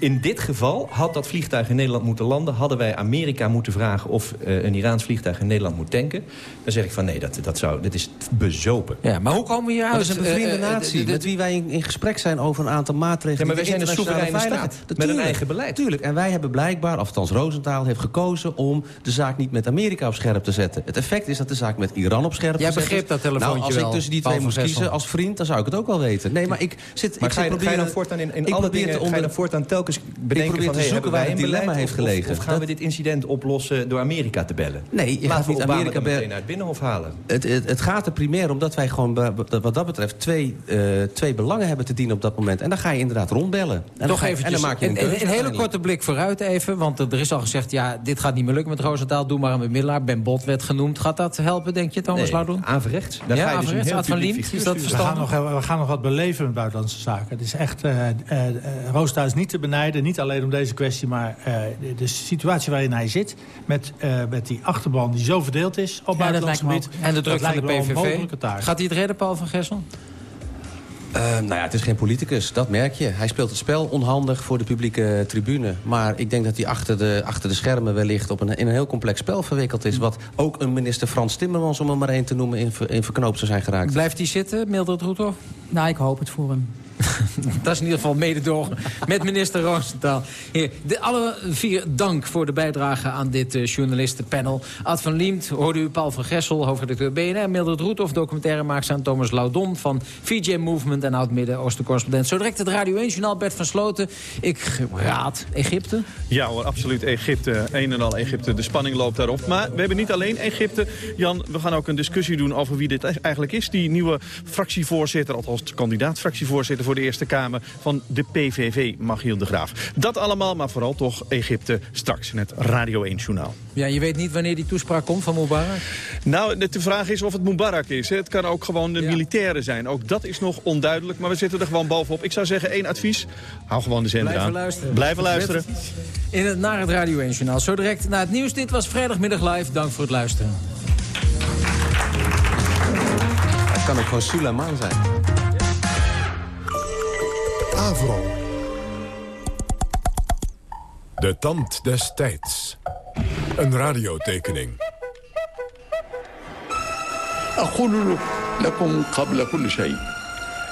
in dit geval had dat vliegtuig in Nederland moeten landen. Hadden wij Amerika moeten vragen of eh, een Iraans vliegtuig in Nederland moet tanken. Dan zeg ik van nee, dat, dat, zou, dit is bezopen. Ja, maar hoe komen we hier uit? het is een bevriende Eh, eh, natie de- de- met wie wij in, in gesprek zijn over een aantal maatregelen. Ja, maar wij zijn een soevereine veiligheid- staat met een Tuurlijk, eigen beleid. Tuurlijk, en wij hebben blijkbaar, althans Roosentaal heeft gekozen... om de zaak niet met Amerika op scherp te zetten. Het effect is dat de zaak met Iran op scherp Jij gezet is. begreep dat telefoontje Nou, als wel, ik tussen die twee moest kiezen als vriend... dan zou ik het ook wel weten. Nee, maar ik zit... Maar ik ga je, zit ga je dan proberen- in, in ik alle probeer dingen... te Ga je onder- voortaan telkens bedenken probeer van... te Hey, zoeken waar het een dilemma heeft of- gelegen. Of, gaan we dit incident oplossen door Amerika te bellen? Nee, je gaat Laten we niet Obama Amerika er bellen. meteen uit het Binnenhof halen. Het, het, het gaat er primair om dat wij gewoon wat dat betreft twee, eh, twee belangen hebben te dienen op dat moment. En dan ga je inderdaad rondbellen. En dan Toch even en dan maak je een, een, keuze een, hele korte blik vooruit even. Want er is al gezegd, ja, dit gaat niet meer lukken met Roosentaal. Doe maar een bemiddelaar. Ben Bot werd genoemd. Gaat dat helpen, denk je, Thomas Nee, Laudon? averechts. Daar ja, ga je dus een heel van publiek Liemt, is figuur dat sturen. We gaan, verstandig? nog, we gaan nog wat beleven met buitenlandse zaken. Het is echt, eh, Roosta is niet te benijden, niet alleen om deze kwestie... maar eh, de, de situatie waarin hij zit, met, eh, met die achterban die zo verdeeld is... op Ja, dat buitenlands gebied. En de druk van de PVV. Gaat hij het redden, Paul van Gessel? Eh, nou ja, het is geen politicus, dat merk je. Hij speelt het spel onhandig voor de publieke tribune. Maar ik denk dat hij achter de, achter de schermen wellicht op een, in een heel complex spel verwikkeld is. Wat ook een minister Frans Timmermans, om er maar één te noemen, in, in verknoopt zou zijn geraakt. Blijft hij zitten, Mildred Roethoff? Nou, ik hoop het voor hem. Dat is in ieder geval mededogen met minister Roosentaal. De, alle vier dank voor de bijdrage aan dit eh, journalistenpanel. Ad van Liemt, hoorde u Paul van Gessel, hoofdredacteur BNR... Mildred Roethoff, documentairemaakster aan Thomas Laudon... van VJ Movement en oud-Midden-Oosten-correspondent. Zo direct het Radio 1-journaal Bert van Sloten. Ik raad Egypte. Ja hoor, absoluut. Egypte. Een en al Egypte. De spanning loopt daarop. Maar we hebben niet alleen Egypte. Jan, we gaan ook een discussie doen over wie dit eigenlijk is. Die nieuwe fractievoorzitter, althans kandidaat-fractievoorzitter voor de Eerste Kamer van de PVV, Magiel de Graaf. Dat allemaal, maar vooral toch Egypte straks in het Radio 1-journaal. Ja, je weet niet wanneer die toespraak komt van Mubarak? Nou, de vraag is of het Mubarak is. hè. Het kan ook gewoon de militairen zijn. Ook dat is nog onduidelijk, maar we zitten er gewoon bovenop. Ik zou zeggen, één advies. Hou gewoon de zender Blijven aan. luisteren. Blijven luisteren. In het, naar het Radio 1-journaal. Zo direct naar het nieuws. Dit was vrijdagmiddag live. Dank voor het luisteren. Het kan ook gewoon Suleiman zijn. Avro. De tand des tijds. Een radiotekening. أقول لكم قبل كل شيء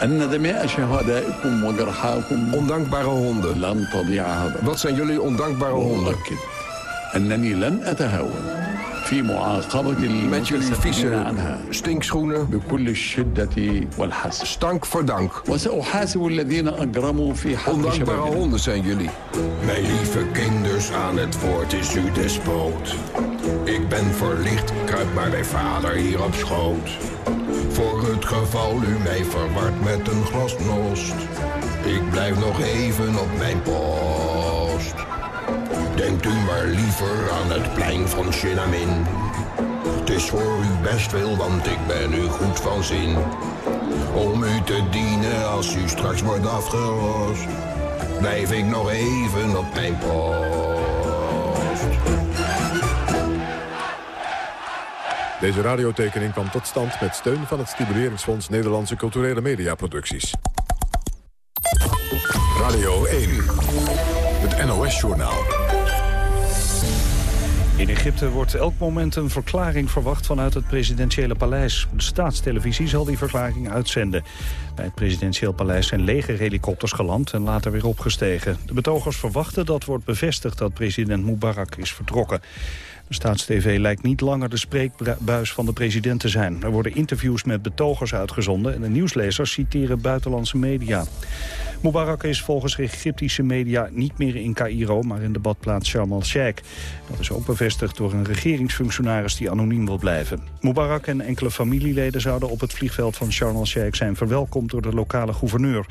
أن دماء شهدائكم وجرحاكم Ondankbare honden. لن تضيع هذا Wat zijn jullie ondankbare honden? وأؤكد أنني لن أتهاون في معاقبة met jullie vieze stinkschoenen. Stank voor dank. Ondankbare honden zijn jullie. Mijn lieve kinders, aan het woord is u despoot. Ik ben verlicht, kruip maar bij vader hier op schoot. Voor het geval u mij verward met een glasnost. Ik blijf nog even op mijn post. Denkt u maar liever aan het plein van Chinamin. Het is voor u best veel, want ik ben u goed van zin. Om u te dienen als u straks wordt afgelost. Blijf ik nog even op mijn post. Deze radiotekening kwam tot stand met steun van het Stimuleringsfonds Nederlandse Culturele Mediaproducties. Radio 1, het NOS-journaal. In Egypte wordt elk moment een verklaring verwacht vanuit het presidentiële paleis. De staatstelevisie zal die verklaring uitzenden. Bij het presidentieel paleis zijn legerhelikopters geland en later weer opgestegen. De betogers verwachten dat wordt bevestigd dat president Mubarak is vertrokken. De staatstv lijkt niet langer de spreekbuis van de president te zijn. Er worden interviews met betogers uitgezonden... en de nieuwslezers citeren buitenlandse media. Mubarak is volgens Egyptische media niet meer in Cairo... maar in de badplaats Sharm el-Sheikh. Dat is ook bevestigd door een regeringsfunctionaris die anoniem wil blijven. Mubarak en enkele familieleden zouden op het vliegveld van Sharm el-Sheikh... zijn verwelkomd door de lokale gouverneur.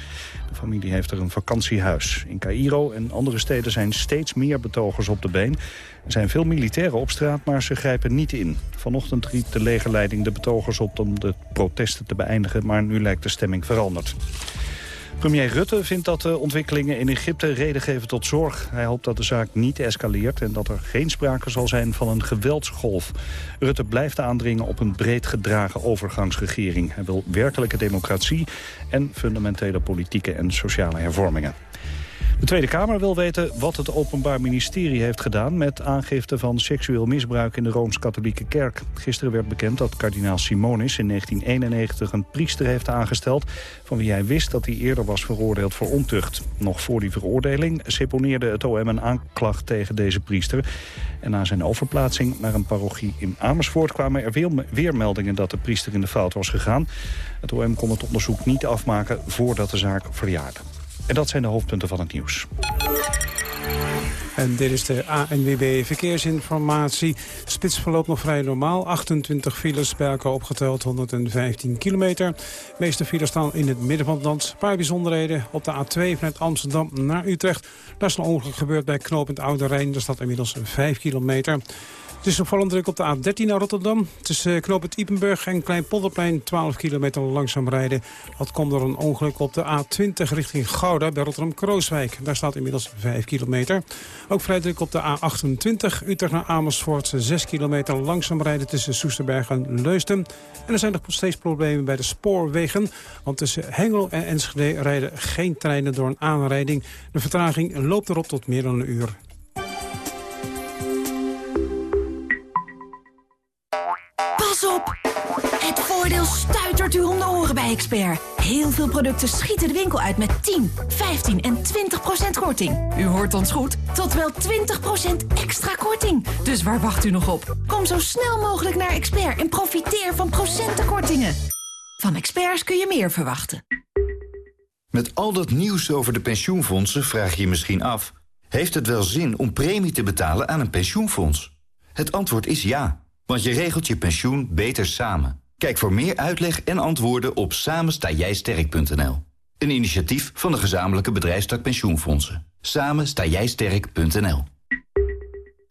De familie heeft er een vakantiehuis. In Cairo en andere steden zijn steeds meer betogers op de been... Er zijn veel militairen op straat, maar ze grijpen niet in. Vanochtend riep de legerleiding de betogers op om de protesten te beëindigen... maar nu lijkt de stemming veranderd. Premier Rutte vindt dat de ontwikkelingen in Egypte reden geven tot zorg. Hij hoopt dat de zaak niet escaleert en dat er geen sprake zal zijn van een geweldsgolf. Rutte blijft aandringen op een breed gedragen overgangsregering. Hij wil werkelijke democratie en fundamentele politieke en sociale hervormingen. De Tweede Kamer wil weten wat het Openbaar Ministerie heeft gedaan... met aangifte van seksueel misbruik in de Rooms-Katholieke Kerk. Gisteren werd bekend dat kardinaal Simonis in 1991 een priester heeft aangesteld... van wie hij wist dat hij eerder was veroordeeld voor ontucht. Nog voor die veroordeling seponeerde het OM een aanklacht tegen deze priester. En na zijn overplaatsing naar een parochie in Amersfoort... kwamen er weer, weer meldingen dat de priester in de fout was gegaan. Het OM kon het onderzoek niet afmaken voordat de zaak verjaarde. En dat zijn de hoofdpunten van het nieuws. En dit is de ANWB Verkeersinformatie. Spits verloopt nog vrij normaal. 28 files bij elkaar opgeteld, 115 kilometer. De meeste files staan in het midden van het land. Een paar bijzonderheden op de A2 vanuit Amsterdam naar Utrecht. Daar is een ongeluk gebeurd bij knooppunt Oude Rijn. Daar staat inmiddels 5 kilometer. Het is opvallend druk op de A13 naar Rotterdam. Tussen knooppunt Ipenburg en Kleinpolderplein 12 kilometer langzaam rijden. Dat komt door een ongeluk op de A20 richting Gouda bij Rotterdam-Krooswijk. Daar staat inmiddels 5 kilometer. Ook vrij druk op de A28 Utrecht naar Amersfoort. 6 kilometer langzaam rijden tussen Soesterberg en Leusden. En er zijn nog steeds problemen bij de spoorwegen. Want tussen Hengelo en Enschede rijden geen treinen door een aanrijding. De vertraging loopt erop tot meer dan een uur. Het voordeel stuitert u om de oren bij Expert. Heel veel producten schieten de winkel uit met 10, 15 en 20 procent korting. U hoort ons goed, tot wel 20 procent extra korting. Dus waar wacht u nog op? Kom zo snel mogelijk naar Expert en profiteer van procentenkortingen. Van experts kun je meer verwachten. Met al dat nieuws over de pensioenfondsen vraag je je misschien af... heeft het wel zin om premie te betalen aan een pensioenfonds? Het antwoord is ja. Want je regelt je pensioen beter samen. Kijk voor meer uitleg en antwoorden op samenstaaijsterk.nl. Een initiatief van de gezamenlijke bedrijfstak pensioenfondsen. Samen sta jij sterk.nl.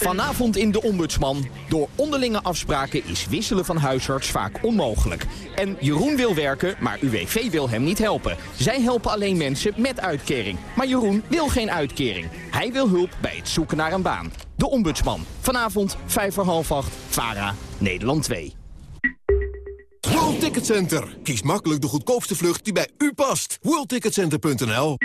Vanavond in De Ombudsman. Door onderlinge afspraken is wisselen van huisarts vaak onmogelijk. En Jeroen wil werken, maar UWV wil hem niet helpen. Zij helpen alleen mensen met uitkering. Maar Jeroen wil geen uitkering. Hij wil hulp bij het zoeken naar een baan. De Ombudsman. Vanavond, vijf voor half acht. VARA, Nederland 2. World Ticket Center. Kies makkelijk de goedkoopste vlucht die bij u past. WorldTicketCenter.nl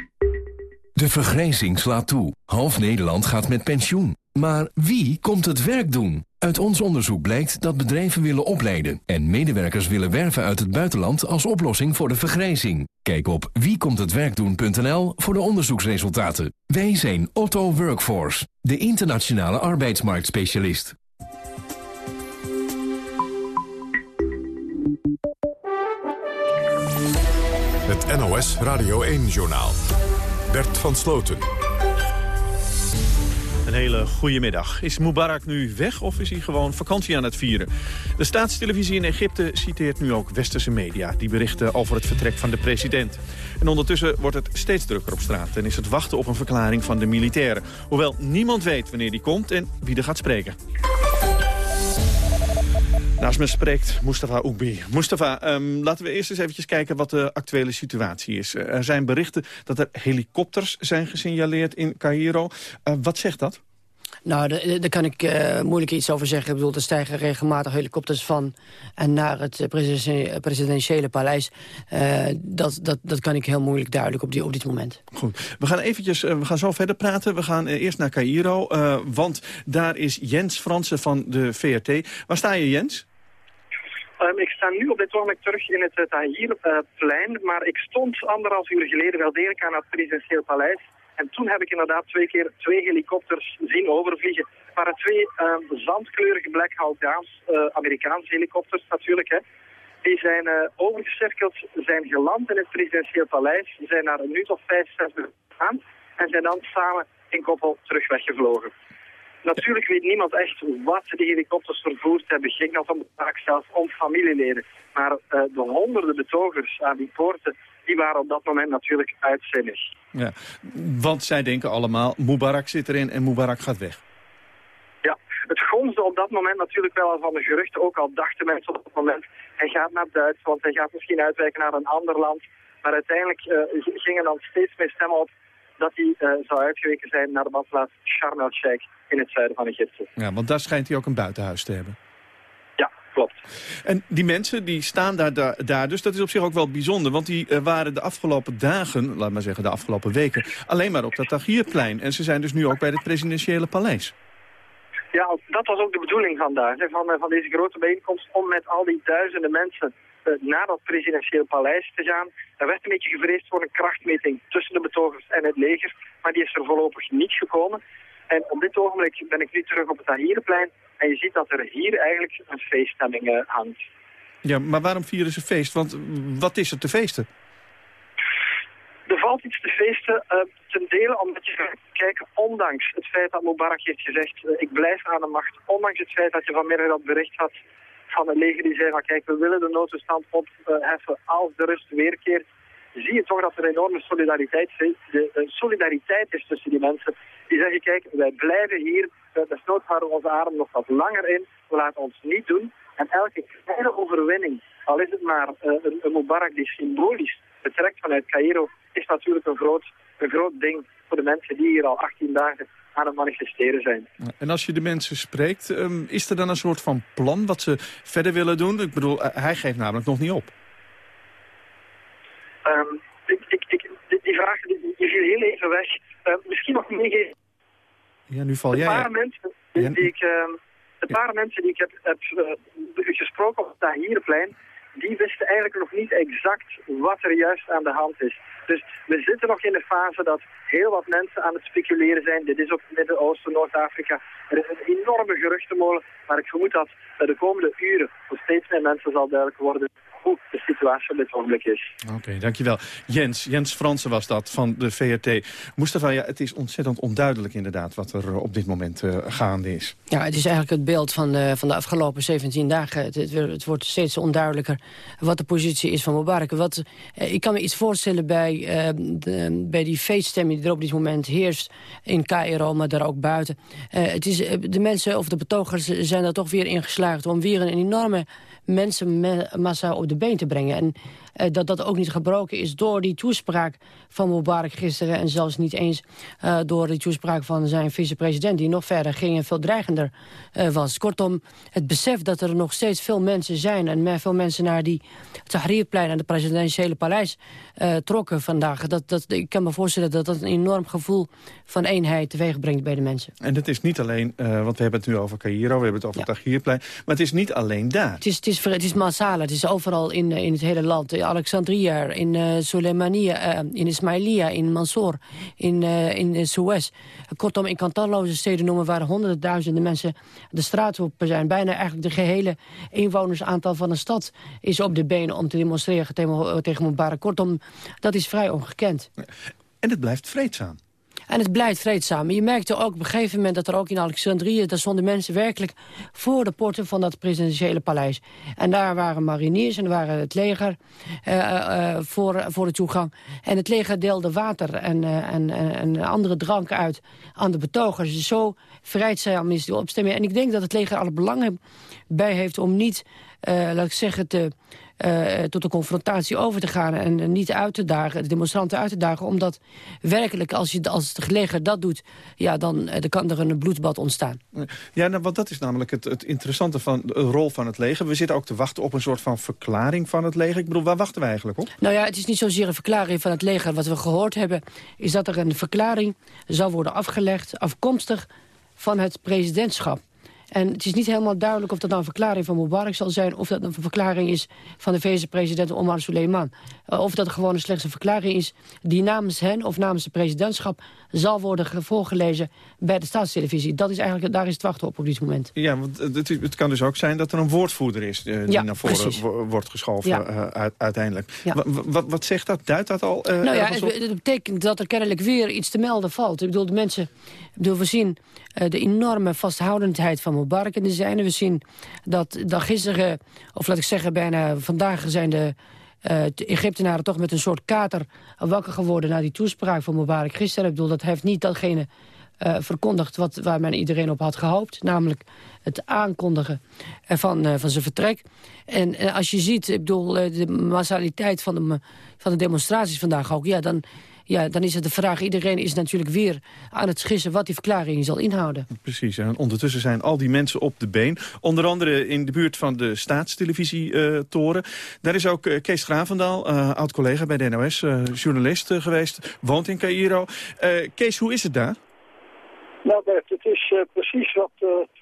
De vergrijzing slaat toe. Half Nederland gaat met pensioen. Maar wie komt het werk doen? Uit ons onderzoek blijkt dat bedrijven willen opleiden... en medewerkers willen werven uit het buitenland als oplossing voor de vergrijzing. Kijk op wiekomthetwerkdoen.nl voor de onderzoeksresultaten. Wij zijn Otto Workforce, de internationale arbeidsmarktspecialist. Het NOS Radio 1-journaal. Bert van Sloten. Een hele goede middag. Is Mubarak nu weg of is hij gewoon vakantie aan het vieren? De staatstelevisie in Egypte citeert nu ook westerse media... die berichten over het vertrek van de president. En ondertussen wordt het steeds drukker op straat... en is het wachten op een verklaring van de militairen. Hoewel niemand weet wanneer die komt en wie er gaat spreken. Naast me spreekt Mustafa Oekbi. Mustafa, ehm, laten we eerst eens eventjes kijken wat de actuele situatie is. Er zijn berichten dat er helikopters zijn gesignaleerd in Cairo. Uh, wat zegt dat? Nou, daar kan ik uh, moeilijk iets over zeggen. Ik bedoel, er stijgen regelmatig helikopters van en naar het presidentiële paleis. Uh, dat, dat, dat kan ik heel moeilijk duidelijk op, die, op dit moment. Goed, we gaan eventjes, uh, we gaan zo verder praten. We gaan eerst naar Cairo, want daar is Jens Fransen van de VRT. Waar sta je, Jens? Um, ik sta nu op dit ogenblik terug in het Tahrirplein, maar ik stond anderhalf uur geleden wel degelijk aan het presidentieel paleis. En toen heb ik inderdaad twee keer twee helikopters zien overvliegen. Waren twee uh, zandkleurige Black Hawk Downs, uh, Amerikaanse helikopters natuurlijk. Hè. Die zijn uh, overgecirkeld, zijn geland in het presidentieel paleis, zijn naar een minuut of vijf, zes gegaan en zijn dan samen in koppel terug weggevlogen. Natuurlijk weet niemand echt wat die helikopters vervoerd hebben. Ging dat om de taak zelf om familieleden. Maar uh, de honderden betogers aan die poorten, die waren op dat moment natuurlijk uitzinnig. Ja, want zij denken allemaal, Mubarak zit erin en Mubarak gaat weg. Ja, het gonsde op dat moment natuurlijk wel al van de geruchten. Ook al dachten mensen op dat moment, hij gaat naar Duitsland, hij gaat misschien uitwijken naar een ander land. Maar uiteindelijk uh, gingen dan steeds meer stemmen op dat hij uh, zou uitgeweken zijn naar de badplaats Sharm el-Sheikh in het zuiden van Egypte. Ja, want daar schijnt hij ook een buitenhuis te hebben. Klopt. En die mensen die staan daar, daar, daar dus, dat is op zich ook wel bijzonder. Want die uh, waren de afgelopen dagen, laat maar zeggen de afgelopen weken... alleen maar op dat Tahrirplein. En ze zijn dus nu ook bij het presidentiële paleis. Ja, dat was ook de bedoeling vandaag, van, van deze grote bijeenkomst... om met al die duizenden mensen uh, naar dat presidentieel paleis te gaan. Er werd een beetje gevreesd voor een krachtmeting tussen de betogers en het leger, maar die is er voorlopig niet gekomen. En op dit ogenblik ben ik nu terug op het Tahrirplein en je ziet dat er hier eigenlijk een feeststemming uh, hangt. Ja, maar waarom vieren ze feest? Want wat is er te feesten? Er valt iets te feesten, uh, ten dele omdat je kijken, ondanks het feit dat Mubarak heeft gezegd, uh, ik blijf aan de macht, ondanks het feit dat je vanmiddag dat bericht had van het leger die zei van kijk, we willen de noodtoestand opheffen als de rust weerkeert, zie je toch dat er enorme solidariteit, de, de solidariteit is tussen die mensen. Die zeggen, kijk, wij blijven hier, desnoods houden onze adem nog wat langer in, we laten ons niet doen. En elke kleine overwinning, al is het maar uh, een, een Mubarak die symbolisch betrekt vanuit Cairo, is natuurlijk een groot, een groot ding voor de mensen die hier al 18 dagen aan het manifesteren zijn. En als je de mensen spreekt, um, is er dan een soort van plan wat ze verder willen doen? Ik bedoel, uh, hij geeft namelijk nog niet op. Um, ik, ik, ik, die vraag die, die viel heel even weg. Uh, misschien nog meegeven. Ja, nu val jij... Een paar mensen die, die ik... Uh, een paar mensen die ik heb, heb uh, gesproken op het Tahrirplein, die wisten eigenlijk nog niet exact wat er juist aan de hand is. Dus we zitten nog in de fase dat heel wat mensen aan het speculeren zijn. Dit is ook het Midden-Oosten, Noord-Afrika. Er is een enorme geruchtenmolen, maar ik vermoed dat de komende uren voor steeds meer mensen zal duidelijk worden hoe de situatie op dit ogenblik is. Oké, okay, dankjewel. Jens, Jens Fransen was dat van de VRT. Mustafa, ja, het is ontzettend onduidelijk inderdaad wat er op dit moment uh, gaande is. Ja, het is eigenlijk het beeld van de, van de afgelopen 17 dagen. Het, het, het wordt steeds onduidelijker wat de positie is van Mubarak. Wat, uh, ik kan me iets voorstellen bij, uh, de, bij die feeststemming die er op dit moment heerst in Cairo, maar daar ook buiten. het is, de mensen of de betogers zijn er toch weer in geslaagd om weer een enorme mensenmassa op de been te brengen. En eh, dat dat ook niet gebroken is door die toespraak van Mubarak gisteren... en zelfs niet eens uh, door die toespraak van zijn vicepresident... die nog verder ging en veel dreigender uh, was. Kortom, het besef dat er nog steeds veel mensen zijn... en veel mensen naar die Tahrirplein en het presidentiële paleis trokken vandaag... Dat, dat, ik kan me voorstellen dat dat een enorm gevoel van eenheid teweeg brengt bij de mensen. En dat is niet alleen, want we hebben het nu over Cairo... we hebben het over ja. het Tahrirplein, maar het is niet alleen daar. Het is, het is, het is massaal, het is overal in, in het hele land. Alexandria, in uh, in Ismailia, in Mansour, in, uh, in Suez. Kortom, ik kan talloze steden noemen waar honderden duizenden mensen de straat op zijn. Bijna eigenlijk de gehele inwonersaantal van een stad is op de benen om te demonstreren tegen, tegen Mubarak. Kortom, dat is vrij ongekend. En het blijft vreedzaam. En het blijft vreedzaam. Je merkte ook op een gegeven moment dat er ook in Alexandrië... daar stonden mensen werkelijk voor de porten van dat presidentiële paleis. En daar waren mariniers en er waren het leger uh, uh, voor, voor de toegang. En het leger deelde water en, en, en andere drank uit aan de betogers. Dus zo vreedzaam is die opstemming. En ik denk dat het leger alle belangen bij heeft om niet, laat ik zeggen... te uh, tot een confrontatie over te gaan en niet uit te dagen, de demonstranten uit te dagen. Omdat werkelijk, als, je, als het leger dat doet, ja, dan, dan kan er een bloedbad ontstaan. Ja, nou, want dat is namelijk het, het interessante van de rol van het leger. We zitten ook te wachten op een soort van verklaring van het leger. Ik bedoel, waar wachten we eigenlijk op? Nou ja, het is niet zozeer een verklaring van het leger. Wat we gehoord hebben, is dat er een verklaring zal worden afgelegd, afkomstig van het presidentschap. En het is niet helemaal duidelijk of dat nou een verklaring van Mubarak zal zijn... of dat een verklaring is van de VS-president Omar Suleiman. Uh, of dat gewoon een slechte verklaring is die namens hen... of namens het presidentschap zal worden voorgelezen bij de staatstelevisie. Dat is eigenlijk, daar is het wachten op op dit moment. Ja, want het, het kan dus ook zijn dat er een woordvoerder is... Uh, die ja, naar voren wordt geschoven ja. uh, uiteindelijk. Ja. Wat, zegt dat? Duidt dat al? nou ja, het, het, betekent dat er kennelijk weer iets te melden valt. Ik bedoel, de mensen... Ik bedoel, we zien de enorme vasthoudendheid van Mubarak in de zijne. We zien dat, gisteren, of laat ik zeggen bijna vandaag... zijn de, uh, de Egyptenaren toch met een soort kater wakker geworden... na die toespraak van Mubarak gisteren. Ik bedoel, dat heeft niet datgene uh, verkondigd wat, waar men iedereen op had gehoopt. Namelijk het aankondigen van, uh, van zijn vertrek. En als je ziet, ik bedoel, de massaliteit van de, van de demonstraties vandaag ook... ja, dan ja, dan is het de vraag, iedereen is natuurlijk weer aan het schissen wat die verklaring zal inhouden. Precies, en ondertussen zijn al die mensen op de been. Onder andere in de buurt van de staatstelevisie-toren. Daar is ook uh, Kees Gravendaal, uh, oud-collega bij de NOS, uh, journalist geweest, woont in Cairo. Kees, hoe is het daar? Nou Bert, het is precies wat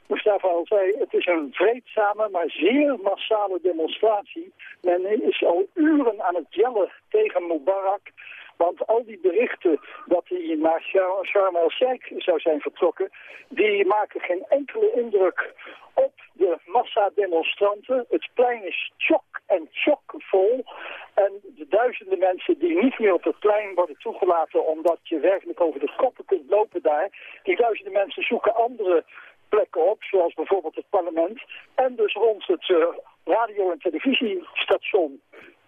Mustafa al zei. Het is een vreedzame, maar zeer massale demonstratie. Men is al uren aan het jellen tegen Mubarak. Want al die berichten dat hij naar Sharm el-Sheikh zou zijn vertrokken... die maken geen enkele indruk op de massa-demonstranten. Het plein is tjok en tjok vol. En de duizenden mensen die niet meer op het plein worden toegelaten... omdat je werkelijk over de koppen kunt lopen daar... die duizenden mensen zoeken andere plekken op, zoals bijvoorbeeld het parlement... en dus rond het uh, radio- en televisiestation...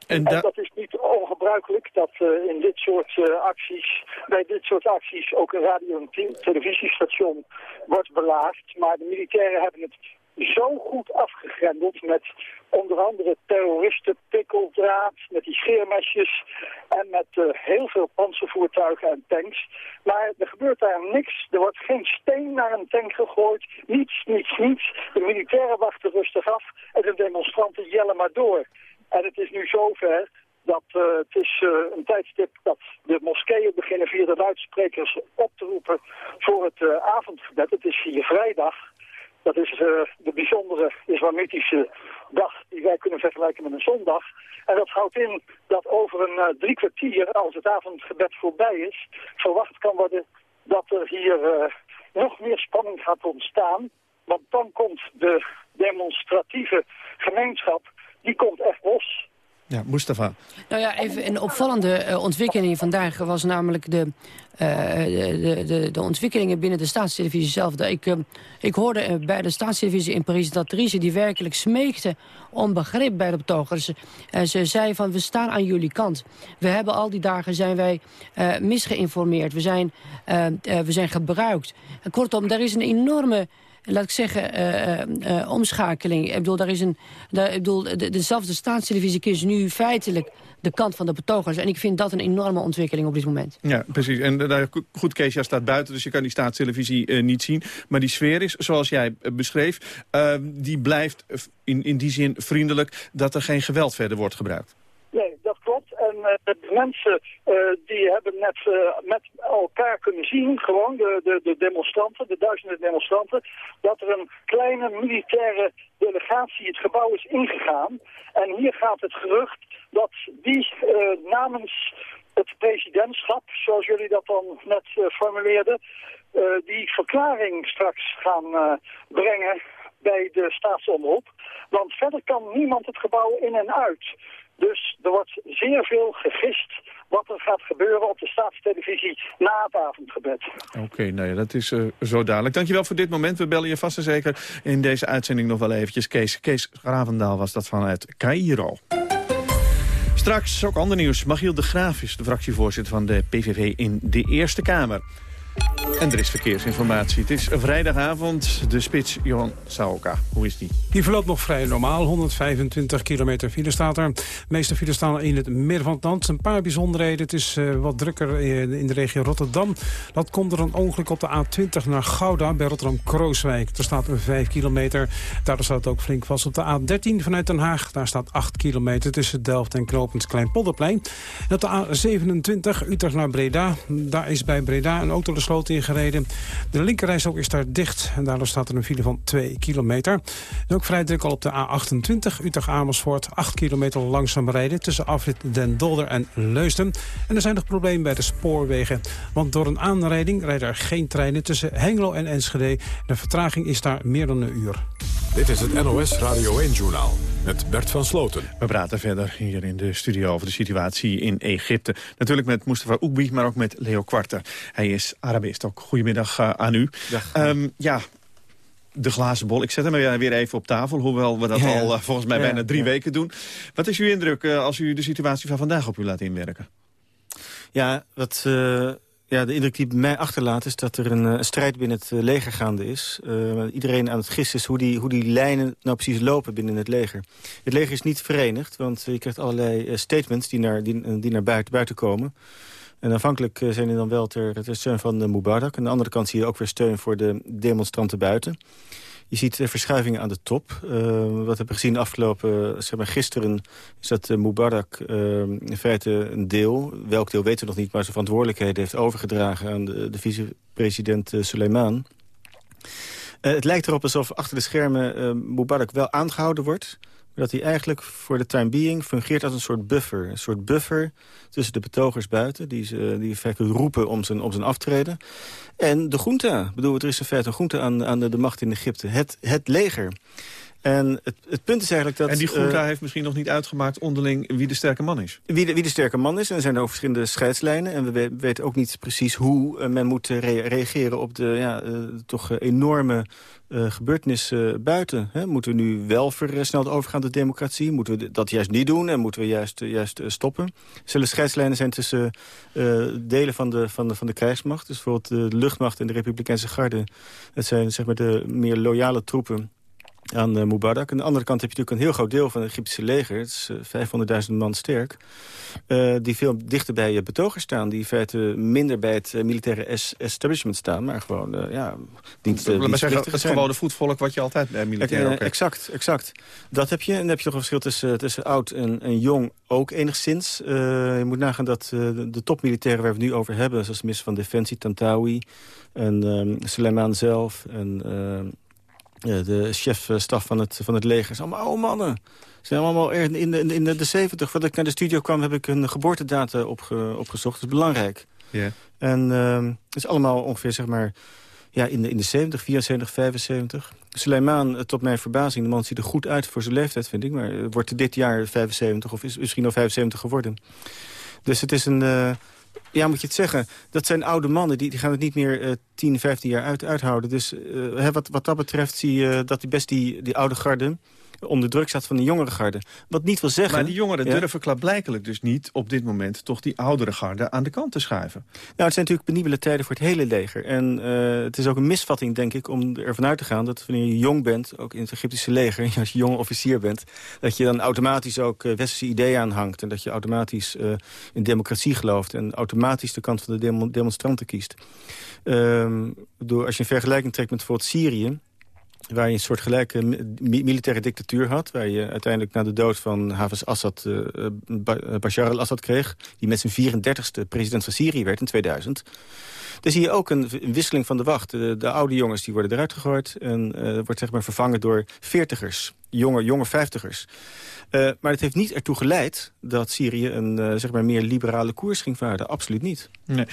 En, en, dat is niet ongebruikelijk dat uh, in dit soort uh, acties, bij dit soort acties ook een radio- en televisiestation wordt belaagd. Maar de militairen hebben het zo goed afgegrendeld met onder andere terroristen, pikkeldraad, met die scheermesjes en met uh, heel veel panzervoertuigen en tanks. Maar er gebeurt daar niks. Er wordt geen steen naar een tank gegooid. Niets, niets, niets. De militairen wachten rustig af en de demonstranten jellen maar door. En het is nu zover dat uh, het is uh, een tijdstip dat de moskeeën beginnen via de luidsprekers op te roepen voor het uh, avondgebed. Het is hier vrijdag. Dat is de bijzondere islamitische dag die wij kunnen vergelijken met een zondag. En dat houdt in dat over een drie kwartier, als het avondgebed voorbij is, verwacht kan worden dat er hier nog meer spanning gaat ontstaan. Want dan komt de demonstratieve gemeenschap die komt echt los. Ja, Mustafa. Nou ja, even een opvallende uh, ontwikkeling vandaag was namelijk de, uh, de, de, de, ontwikkelingen binnen de staatstelevisie zelf. Ik, uh, ik hoorde bij de staatstelevisie een presentatrice die werkelijk smeekte om begrip bij de betogers. En ze zei van we staan aan jullie kant. We hebben al die dagen zijn wij misgeïnformeerd. We zijn, we zijn gebruikt. En kortom, er is een enorme laat ik zeggen, eh, eh, eh, omschakeling. Ik bedoel, daar is een, daar, ik bedoel, de, dezelfde staatstelevisie kiest nu feitelijk de kant van de betogers. En ik vind dat een enorme ontwikkeling op dit moment. Ja, precies. En daar goed, Kees, jij staat buiten, dus je kan die staatstelevisie niet zien. Maar die sfeer is, zoals jij beschreef, die blijft in, in die zin vriendelijk... dat er geen geweld verder wordt gebruikt. Nee, dat klopt. En uh, de mensen uh, die hebben net uh, met elkaar kunnen zien, gewoon de, de, de, demonstranten, de duizenden demonstranten, dat er een kleine militaire delegatie het gebouw is ingegaan. En hier gaat het gerucht dat die namens het presidentschap, zoals jullie dat dan net formuleerden, die verklaring straks gaan brengen bij de staatsomroep. Want verder kan niemand het gebouw in en uit. Dus er wordt zeer veel gegist wat er gaat gebeuren op de staatstelevisie na het avondgebed. Oké, okay, nou ja, dat is uh, zo dadelijk. Dankjewel voor dit moment. We bellen je vast en zeker in deze uitzending nog wel eventjes. Kees, Kees Gravendaal was dat vanuit Cairo. Straks ook ander nieuws. Magiel de Graaf is de fractievoorzitter van de PVV in de Eerste Kamer. En er is verkeersinformatie. Het is vrijdagavond, de spits Johan Saoka. Hoe is die? Die verloopt nog vrij normaal. 125 kilometer file staat er. De meeste files staan in het midden van het land. Een paar bijzonderheden. Het is uh, wat drukker in de regio Rotterdam. Dat komt er een ongeluk op de A20 naar Gouda bij Rotterdam-Krooswijk. Er staat een 5 kilometer. Daar staat ook flink vast op de A13 vanuit Den Haag. Daar staat 8 kilometer tussen Delft en Knopend Kleinpolderplein. En op de A27 Utrecht naar Breda. Daar is bij Breda een auto sloot ingereden. De linkerrijstrook is daar dicht en daardoor staat er een file van 2 kilometer. Ook vrij druk al op de A28 Utrecht-Amersfoort. 8 kilometer langzaam rijden tussen afrit Den Dolder en Leusden. En er zijn nog problemen bij de spoorwegen. Want door een aanrijding rijden er geen treinen tussen Hengelo en Enschede. De vertraging is daar meer dan een uur. Dit is het NOS Radio 1-journaal met Bert van Sloten. We praten verder hier in de studio over de situatie in Egypte. Natuurlijk met Mustafa Oekbi, maar ook met Leo Kwarter. Hij is Arabist ook. Goedemiddag uh, aan u. Um, ja, de glazen bol. Ik zet hem weer even op tafel, hoewel we dat al uh, volgens mij ja, bijna drie ja. weken doen. Wat is uw indruk uh, als u de situatie van vandaag op u laat inwerken? Ja, wat, uh, ja, de indruk die mij achterlaat is dat er een, een strijd binnen het leger gaande is. iedereen aan het gissen is hoe die, hoe die lijnen nou precies lopen binnen het leger. Het leger is niet verenigd, want je krijgt allerlei statements die naar, die, naar buiten, buiten komen. En aanvankelijk zijn er dan wel ter, ter steun van de Mubarak. Aan de andere kant zie je ook weer steun voor de demonstranten buiten. Je ziet verschuivingen aan de top. Uh, wat hebben we gezien afgelopen, zeg maar gisteren... is dat uh, Mubarak uh, in feite een deel, welk deel weten we nog niet... maar zijn verantwoordelijkheden heeft overgedragen aan de, de vicepresident Suleiman. het lijkt erop alsof achter de schermen Mubarak wel aangehouden wordt dat hij eigenlijk voor de time being fungeert als een soort buffer. Een soort buffer tussen de betogers buiten... die, ze, die feitelijk roepen om zijn, om zijn aftreden. En de junta. Ik bedoel, er is in feite een aan, aan de, de macht in Egypte. Het, het leger. En het, het, punt is eigenlijk dat... En die junta uh, heeft misschien nog niet uitgemaakt onderling wie de sterke man is. Wie de, wie de sterke man is. En er zijn ook verschillende scheidslijnen. En we weten ook niet precies hoe uh, men moet re reageren op de ja, uh, toch enorme gebeurtenissen buiten. Hè? Moeten we nu wel versneld overgaan tot democratie? Moeten we dat juist niet doen? En moeten we juist, juist stoppen? Zullen scheidslijnen zijn tussen delen van de, van, de, van de krijgsmacht? Dus bijvoorbeeld de luchtmacht en de Republikeinse garde. Het zijn zeg maar, de meer loyale troepen aan uh, Mubarak. Aan de andere kant heb je natuurlijk een heel groot deel van het Egyptische leger. Het is uh, 500.000 man sterk. Uh, die veel dichter bij je betogers staan. Die in feite minder bij het militaire establishment staan. Maar gewoon, ja, diensten. Maar zeggen, het gewone voetvolk wat je altijd bij militair ook Exact, exact. Dat heb je. En dan heb je toch een verschil tussen, tussen oud en, en jong ook enigszins. je moet nagaan dat de, de topmilitairen waar we het nu over hebben... zoals de minister van Defensie, Tantawi... en um, Suleiman zelf... en de chef-staf van het, van het leger. zijn allemaal oude mannen. Ze zijn allemaal in de, in de, de 70. Voordat ik naar de studio kwam, heb ik een geboortedata opge, opgezocht. Dat is belangrijk. Yeah. En uh, het is allemaal ongeveer, zeg maar, ja, in, de, in de 70, 74, 75. Suleiman, tot mijn verbazing, de man ziet er goed uit voor zijn leeftijd, vind ik. Maar wordt dit jaar 75 of is misschien al 75 geworden. Dus het is een... Uh, ja, moet je het zeggen. Dat zijn oude mannen, die, die gaan het niet meer uh, 10, 15 jaar uit, uithouden. Dus uh, wat, wat dat betreft zie je dat die best die, die oude garde... onder druk staat van de jongere garde. Wat niet wil zeggen... Maar die jongeren Ja. durven klaarblijkelijk dus niet op dit moment... toch die oudere garde aan de kant te schuiven. Nou, het zijn natuurlijk penibele tijden voor het hele leger. En eh, het is ook een misvatting, denk ik, om ervan uit te gaan... dat wanneer je jong bent, ook in het Egyptische leger... als je jonge officier bent, dat je dan automatisch ook eh, westerse ideeën aanhangt... en dat je automatisch eh, in democratie gelooft... en automatisch de kant van de demo- demonstranten kiest. Ehm, door, als je een vergelijking trekt met bijvoorbeeld Syrië waar je een soort gelijke mi- militaire dictatuur had... waar je uiteindelijk na de dood van Hafiz Assad eh, eh, eh, Bashar al-Assad kreeg... die met zijn 34ste president van Syrië werd in 2000... Dan zie je ook een, wisseling van de wacht. De, de oude jongens die worden eruit gegooid... en wordt zeg maar vervangen door veertigers, jonge, jonge vijftigers. Maar het heeft niet ertoe geleid dat Syrië een zeg maar meer liberale koers ging varen. Absoluut niet. Nee.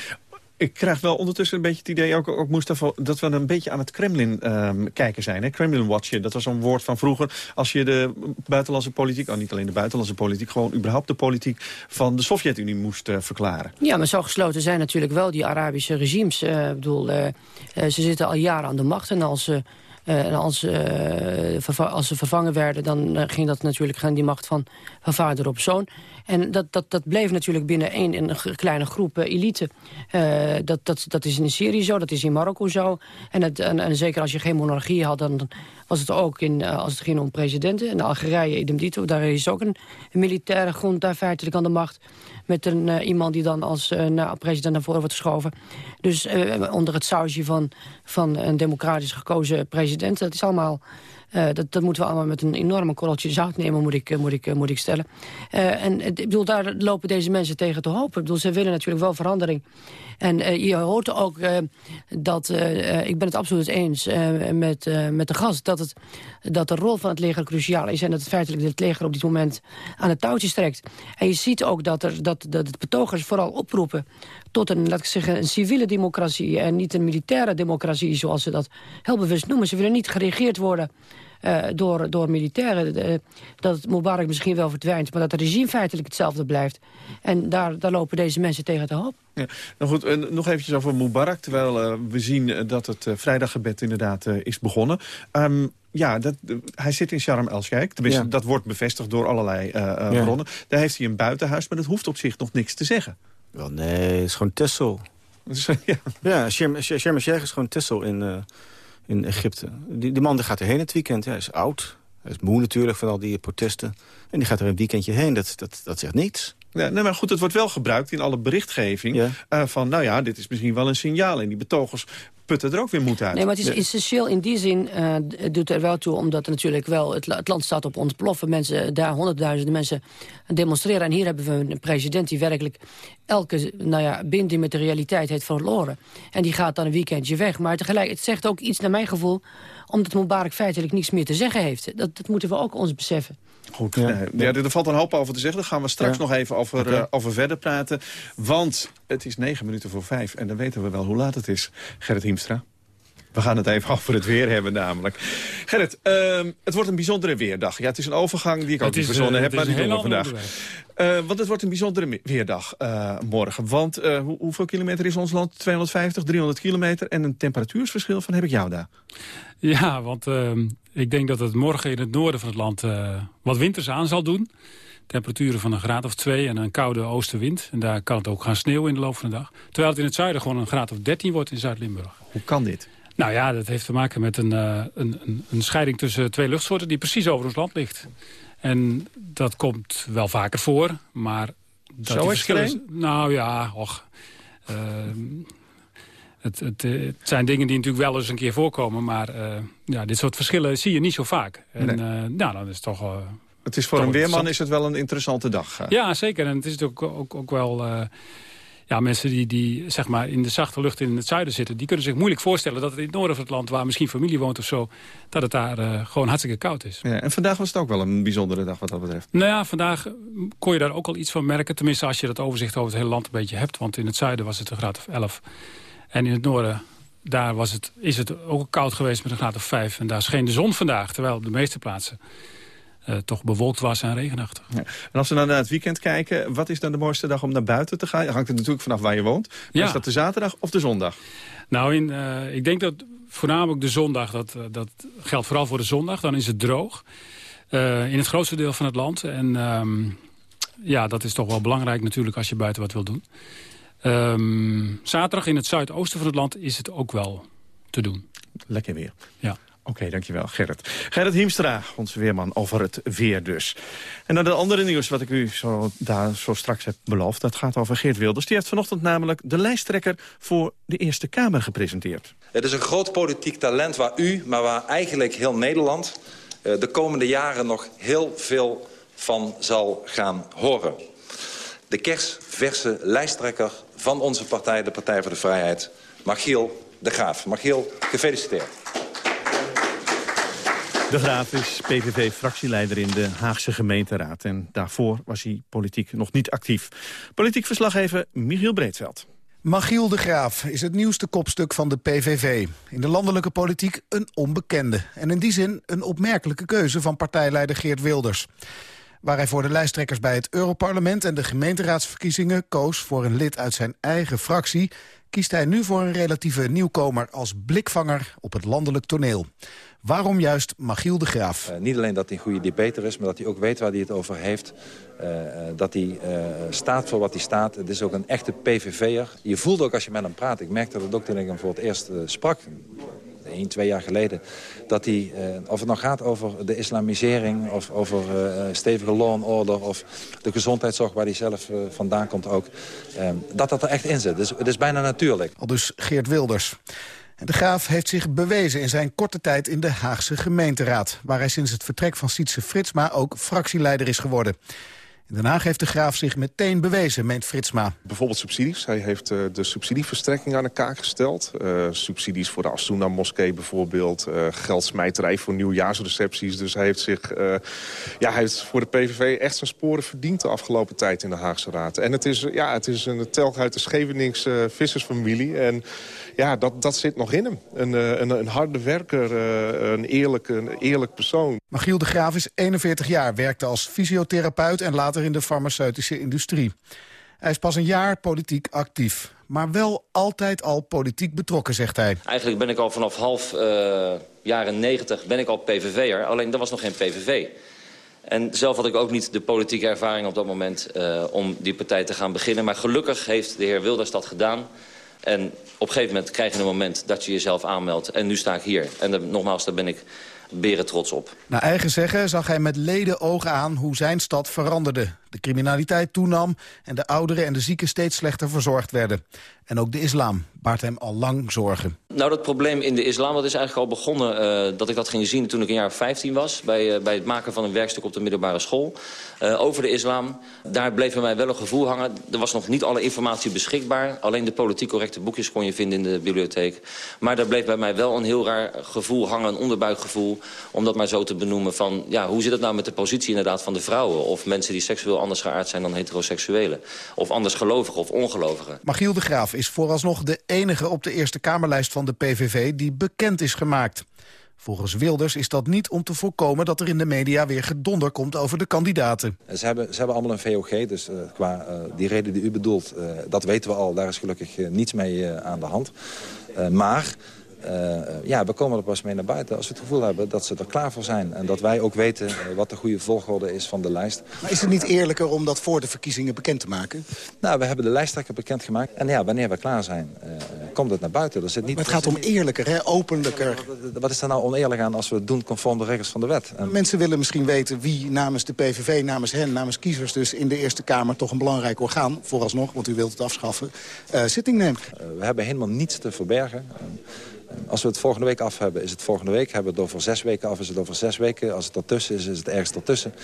Ik krijg wel ondertussen een beetje het idee, ook, ook dat we een beetje aan het Kremlin ehm, kijken zijn. Kremlin watchen, dat was een woord van vroeger. Als je de buitenlandse politiek, oh, niet alleen de buitenlandse politiek... gewoon überhaupt de politiek van de Sovjet-Unie moest eh, verklaren. Ja, maar zo gesloten zijn natuurlijk wel die Arabische regimes. Eh, ik bedoel, eh, ze zitten al jaren aan de macht. En als ze, en als, eh, als ze vervangen werden, dan eh, ging dat natuurlijk gaan die macht van, van vader op zoon. En dat, dat, dat bleef natuurlijk binnen één een g- kleine groep eh, elite. Eh, dat, dat, dat is in Syrië zo, dat is in Marokko zo. En, het, en, en zeker als je geen monarchie had, dan was het ook in, eh, als het ging om presidenten. In Algerije, idem dito, daar is ook een, een militaire grond daar feitelijk aan de macht. Met een, eh, iemand die dan als eh, president naar voren wordt geschoven. Dus eh, onder het sausje van, van een democratisch gekozen president. Dat is allemaal... dat, dat moeten we allemaal met een enorme korreltje zout nemen, moet ik, moet ik, moet ik stellen. En ik bedoel, daar lopen deze mensen tegen te hopen. Ik bedoel, ze willen natuurlijk wel verandering. En eh, je hoort ook eh, dat, eh, ik ben het absoluut eens met, met de gast... Dat, het, dat de rol van het leger cruciaal is... en dat het feitelijk het leger op dit moment aan het touwtje strekt. En je ziet ook dat, er, dat, dat de betogers vooral oproepen... tot een, laat ik zeggen, een civiele democratie... en niet een militaire democratie, zoals ze dat heel bewust noemen. Ze willen niet geregeerd worden... eh, door, door militairen. Eh, dat het Mubarak misschien wel verdwijnt... maar dat het regime feitelijk hetzelfde blijft. En daar, daar lopen deze mensen tegen te hoop. Ja. Nou goed, eh, nog eventjes over Mubarak. Terwijl eh, we zien dat het vrijdaggebed inderdaad is begonnen. Ehm, ja, dat, hij zit in Sharm el-Sheikh. Tenminste, Ja. dat wordt bevestigd door allerlei eh, eh, Ja. bronnen. Daar heeft hij een buitenhuis, maar dat hoeft op zich nog niks te zeggen. Wel, nee, het is gewoon Tessel. Ja. Ja, Sharm Sharm el-Sheikh is gewoon Tessel in, eh, in Egypte. Die, man die gaat erheen het weekend. Hij is oud. Hij is moe natuurlijk van al die protesten. En die gaat er een weekendje heen. Dat, dat, dat zegt niets. Ja, nee, maar goed, het wordt wel gebruikt in alle berichtgeving. eh, van, nou ja, dit is misschien wel een signaal. En die betogers putten er ook weer moed uit. Nee, maar het is essentieel in die zin, eh, het doet er wel toe... omdat er natuurlijk wel, het, la- het land staat op ontploffen. Mensen, daar honderdduizenden mensen demonstreren. En hier hebben we een president die werkelijk elke nou ja, binding met de realiteit heeft verloren. En die gaat dan een weekendje weg. Maar tegelijk, het zegt ook iets naar mijn gevoel... omdat Mubarak feitelijk niets meer te zeggen heeft. Dat, dat moeten we ook ons beseffen. Goed, ja. ja, er valt een hoop over te zeggen. Daar gaan we straks Ja. nog even over, eh, over verder praten. Want het is negen minuten voor vijf en dan weten we wel hoe laat het is. Gerrit Hiemstra. We gaan het even over het weer hebben namelijk. Gerrit, ehm, het wordt een bijzondere weerdag. Ja, het is een overgang die ik ook niet verzonnen eh, heb, maar die doen we vandaag. Eh, want het wordt een bijzondere weerdag eh, morgen. Want hoe- hoeveel kilometer is ons land? 250, 300 kilometer. En een temperatuursverschil van heb ik jou daar. Ja, want ehm, ik denk dat het morgen in het noorden van het land wat winters aan zal doen. Temperaturen van een graad of twee en een koude oostenwind. En daar kan het ook gaan sneeuwen in de loop van de dag. Terwijl het in het zuiden gewoon een graad of 13 wordt in Zuid-Limburg. Hoe kan dit? Nou ja, dat heeft te maken met een, eh, een, een, een scheiding tussen twee luchtsoorten... die precies over ons land ligt. En dat komt wel vaker voor, maar... Dat Zo verschillen-? Nou ja, och... ehm, het, het, eh, het zijn dingen die natuurlijk wel eens een keer voorkomen... maar eh, ja, dit soort verschillen zie je niet zo vaak. En Nee. nou, dan is het toch... Het is voor een weerman is het wel een interessante dag. Ja, zeker. En het is ook, ook, ook wel... ja, mensen die, die zeg maar in de zachte lucht in het zuiden zitten... die kunnen zich moeilijk voorstellen dat het in het noorden van het land... waar misschien familie woont of zo... dat het daar eh, gewoon hartstikke koud is. Ja, en vandaag was het ook wel een bijzondere dag wat dat betreft. Nou ja, vandaag kon je daar ook al iets van merken. Tenminste, als je dat overzicht over het hele land een beetje hebt. Want in het zuiden was het een graad of 11. En in het noorden, daar was het, is het ook koud geweest met een graad of 5. En daar scheen de zon vandaag. Terwijl op de meeste plaatsen eh, toch bewolkt was en regenachtig. Ja. En als we dan naar het weekend kijken, wat is dan de mooiste dag om naar buiten te gaan? Hangt er natuurlijk vanaf waar je woont. Maar Ja. Is dat de zaterdag of de zondag? Nou, in, eh, ik denk dat voornamelijk de zondag, dat, eh, dat geldt vooral voor de zondag. Dan is het droog. in het grootste deel van het land. En ehm, ja, dat is toch wel belangrijk natuurlijk als je buiten wat wil doen. Ehm, zaterdag in het zuidoosten van het land is het ook wel te doen. Lekker weer. Ja. Oké, dankjewel Gerrit. Gerrit Hiemstra, onze weerman, over het weer dus. En dan de andere nieuws wat ik u zo, daar zo straks heb beloofd. Dat gaat over Geert Wilders. Die heeft vanochtend namelijk de lijsttrekker voor de Eerste Kamer gepresenteerd. Het is een groot politiek talent waar u, maar waar eigenlijk heel Nederland... Eh, de komende jaren nog heel veel van zal gaan horen. De kersverse lijsttrekker van onze partij, de Partij voor de Vrijheid, Margiel de Graaf. Margiel, gefeliciteerd. De Graaf is PVV-fractieleider in de Haagse gemeenteraad. En daarvoor was hij politiek nog niet actief. Politiek verslaggever Michiel Breedveld. Magiel de Graaf is het nieuwste kopstuk van de PVV. In de landelijke politiek een onbekende. En in die zin een opmerkelijke keuze van partijleider Geert Wilders. Waar hij voor de lijsttrekkers bij het Europarlement en de gemeenteraadsverkiezingen koos voor een lid uit zijn eigen fractie, kiest hij nu voor een relatieve nieuwkomer als blikvanger op het landelijk toneel. Waarom juist Magiel de Graaf? Uh, niet alleen dat hij een goede debater is, maar dat hij ook weet waar hij het over heeft. Uh, dat hij uh, staat voor wat hij staat. Het is ook een echte PVV'er. Je voelt ook als je met hem praat. Ik merkte dat ook toen ik hem voor het eerst sprak. Een, twee jaar geleden. Dat hij, of het nou gaat over de islamisering... of over stevige law and order... of de gezondheidszorg waar hij zelf vandaan komt ook... dat dat er echt in zit. Dus het is bijna natuurlijk. Al dus Geert Wilders. De Graaf heeft zich bewezen in zijn korte tijd in de Haagse gemeenteraad... waar hij sinds het vertrek van Sietse Fritsma ook fractieleider is geworden. In Den Haag heeft de Graaf zich meteen bewezen, meent Fritsma. Bijvoorbeeld subsidies. Hij heeft uh, de subsidieverstrekking aan de kaak gesteld. Uh, subsidies voor de Asuna moskee bijvoorbeeld. Uh, geldsmijterij voor nieuwjaarsrecepties. Dus hij heeft, zich, ja, hij heeft voor de PVV echt zijn sporen verdiend... de afgelopen tijd in de Haagse Raad. En het is, ja, het is een telg uit de Scheveningse vissersfamilie... En, ja, dat, dat zit nog in hem. Een, een, een harde werker, een eerlijk, een eerlijk persoon. Magiel de Graaf is 41 jaar, werkte als fysiotherapeut... en later in de farmaceutische industrie. Hij is pas een jaar politiek actief. Maar wel altijd al politiek betrokken, zegt hij. Eigenlijk ben ik al vanaf half uh, jaren 90 ben ik al PVV'er. Alleen dat was nog geen PVV. En zelf had ik ook niet de politieke ervaring op dat moment... Uh, om die partij te gaan beginnen. Maar gelukkig heeft de heer Wilders dat gedaan... En op een gegeven moment krijg je een moment dat je jezelf aanmeldt. En nu sta ik hier. En nogmaals, daar ben ik beren trots op. Naar eigen zeggen zag hij met leden ogen aan hoe zijn stad veranderde. De criminaliteit toenam en de ouderen en de zieken steeds slechter verzorgd werden. En ook de islam baart hem al lang zorgen. Nou, dat probleem in de islam dat is eigenlijk al begonnen... Uh, dat ik dat ging zien toen ik een jaar 15 was... bij, uh, bij het maken van een werkstuk op de middelbare school. Uh, over de islam. Daar bleef bij mij wel een gevoel hangen. Er was nog niet alle informatie beschikbaar. Alleen de politiek correcte boekjes kon je vinden in de bibliotheek. Maar daar bleef bij mij wel een heel raar gevoel hangen. Een onderbuikgevoel. Om dat maar zo te benoemen van... ja, hoe zit het nou met de positie inderdaad van de vrouwen? Of mensen die seksueel anders geaard zijn dan heteroseksuelen. Of anders gelovigen of ongelovigen. Magiel de Graaf is vooralsnog de enige op de Eerste Kamerlijst van de PVV die bekend is gemaakt. Volgens Wilders is dat niet om te voorkomen dat er in de media weer gedonder komt over de kandidaten. Ze hebben, ze hebben allemaal een VOG, dus uh, qua uh, die reden die u bedoelt, uh, dat weten we al. Daar is gelukkig niets mee aan de hand. maar uh, ja, we komen er pas mee naar buiten als we het gevoel hebben dat ze er klaar voor zijn. En dat wij ook weten uh, wat de goede volgorde is van de lijst. Maar is het niet eerlijker om dat voor de verkiezingen bekend te maken? Nou, we hebben de lijsttrekker bekendgemaakt. En ja, wanneer we klaar zijn, uh, komt het naar buiten. Er zit niet, maar het gaat om eerlijker, hè? openlijker. Wat is er nou oneerlijk aan als we het doen conform de regels van de wet? En... Mensen willen misschien weten wie namens de PVV, namens hen, namens kiezers... dus in de Eerste Kamer toch een belangrijk orgaan, vooralsnog... want u wilt het afschaffen, zitting neemt. we hebben helemaal niets te verbergen. Als we het volgende week af hebben, is het volgende week. Hebben we het over zes weken af, is het over zes weken. Als het ertussen is, is het ergens ertussen.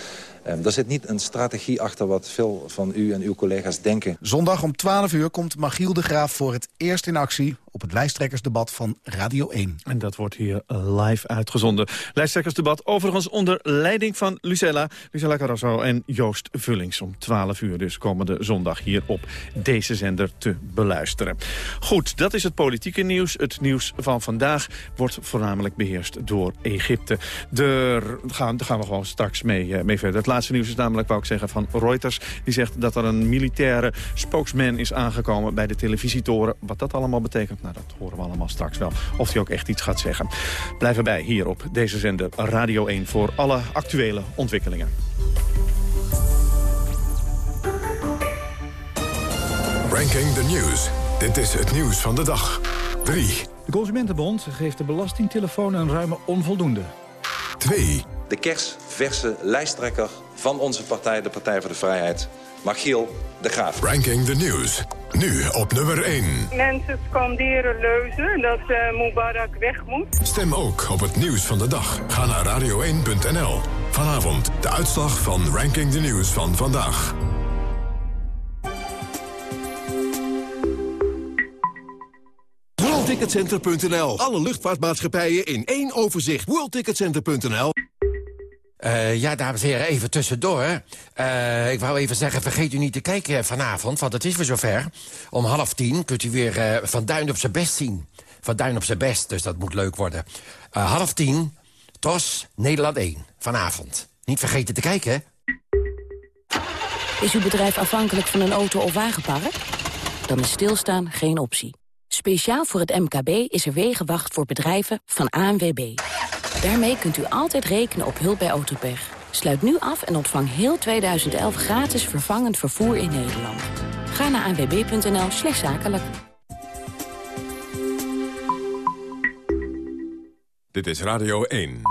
Um, er zit niet een strategie achter wat veel van u en uw collega's denken. Zondag om 12 uur komt Magiel de Graaf voor het eerst in actie... op het lijsttrekkersdebat van Radio 1. En dat wordt hier live uitgezonden. Lijsttrekkersdebat overigens onder leiding van Lucella, Lucella Carrasso en Joost Vullings. Om 12 uur dus komende zondag hier op deze zender te beluisteren. Goed, dat is het politieke nieuws. Het nieuws van vandaag wordt voornamelijk beheerst door Egypte. Daar gaan, we gewoon straks mee, mee verder. Het laatste nieuws is namelijk, wou ik zeggen, van Reuters. Die zegt dat er een militaire spokesman is aangekomen bij de televisietoren. Wat dat allemaal betekent, Nou, dat horen we allemaal straks wel. Of hij ook echt iets gaat zeggen. Blijf erbij hier op deze zender Radio 1 voor alle actuele ontwikkelingen. Ranking the News. Dit is het nieuws van de dag. 3. De Consumentenbond geeft de belastingtelefoon een ruime onvoldoende. 2. De kersverse lijsttrekker van onze partij, de Partij voor de Vrijheid, Machiel de Graaf. Ranking the News. Nu op nummer 1. Mensen scanderen leuzen dat uh, Mubarak weg moet. Stem ook op het nieuws van de dag. Ga naar radio1.nl. Vanavond de uitslag van Ranking the News van vandaag. WorldTicketCenter.nl. Alle luchtvaartmaatschappijen in één overzicht. WorldTicketCenter.nl. Uh, ja, dames en heren, even tussendoor. Uh, ik wou even zeggen, vergeet u niet te kijken vanavond, want het is weer zover. Om half tien kunt u weer uh, Van Duin op zijn best zien. Van Duin op zijn best, dus dat moet leuk worden. half tien, TOS, Nederland 1, vanavond. Niet vergeten te kijken, hè? Is uw bedrijf afhankelijk van een auto- of wagenpark? Dan is stilstaan geen optie. Speciaal voor het MKB is er Wegenwacht voor bedrijven van ANWB. Daarmee kunt u altijd rekenen op hulp bij autopech. Sluit nu af en ontvang heel 2011 gratis vervangend vervoer in Nederland. Ga naar anwb.nl slash zakelijk. Dit is Radio 1.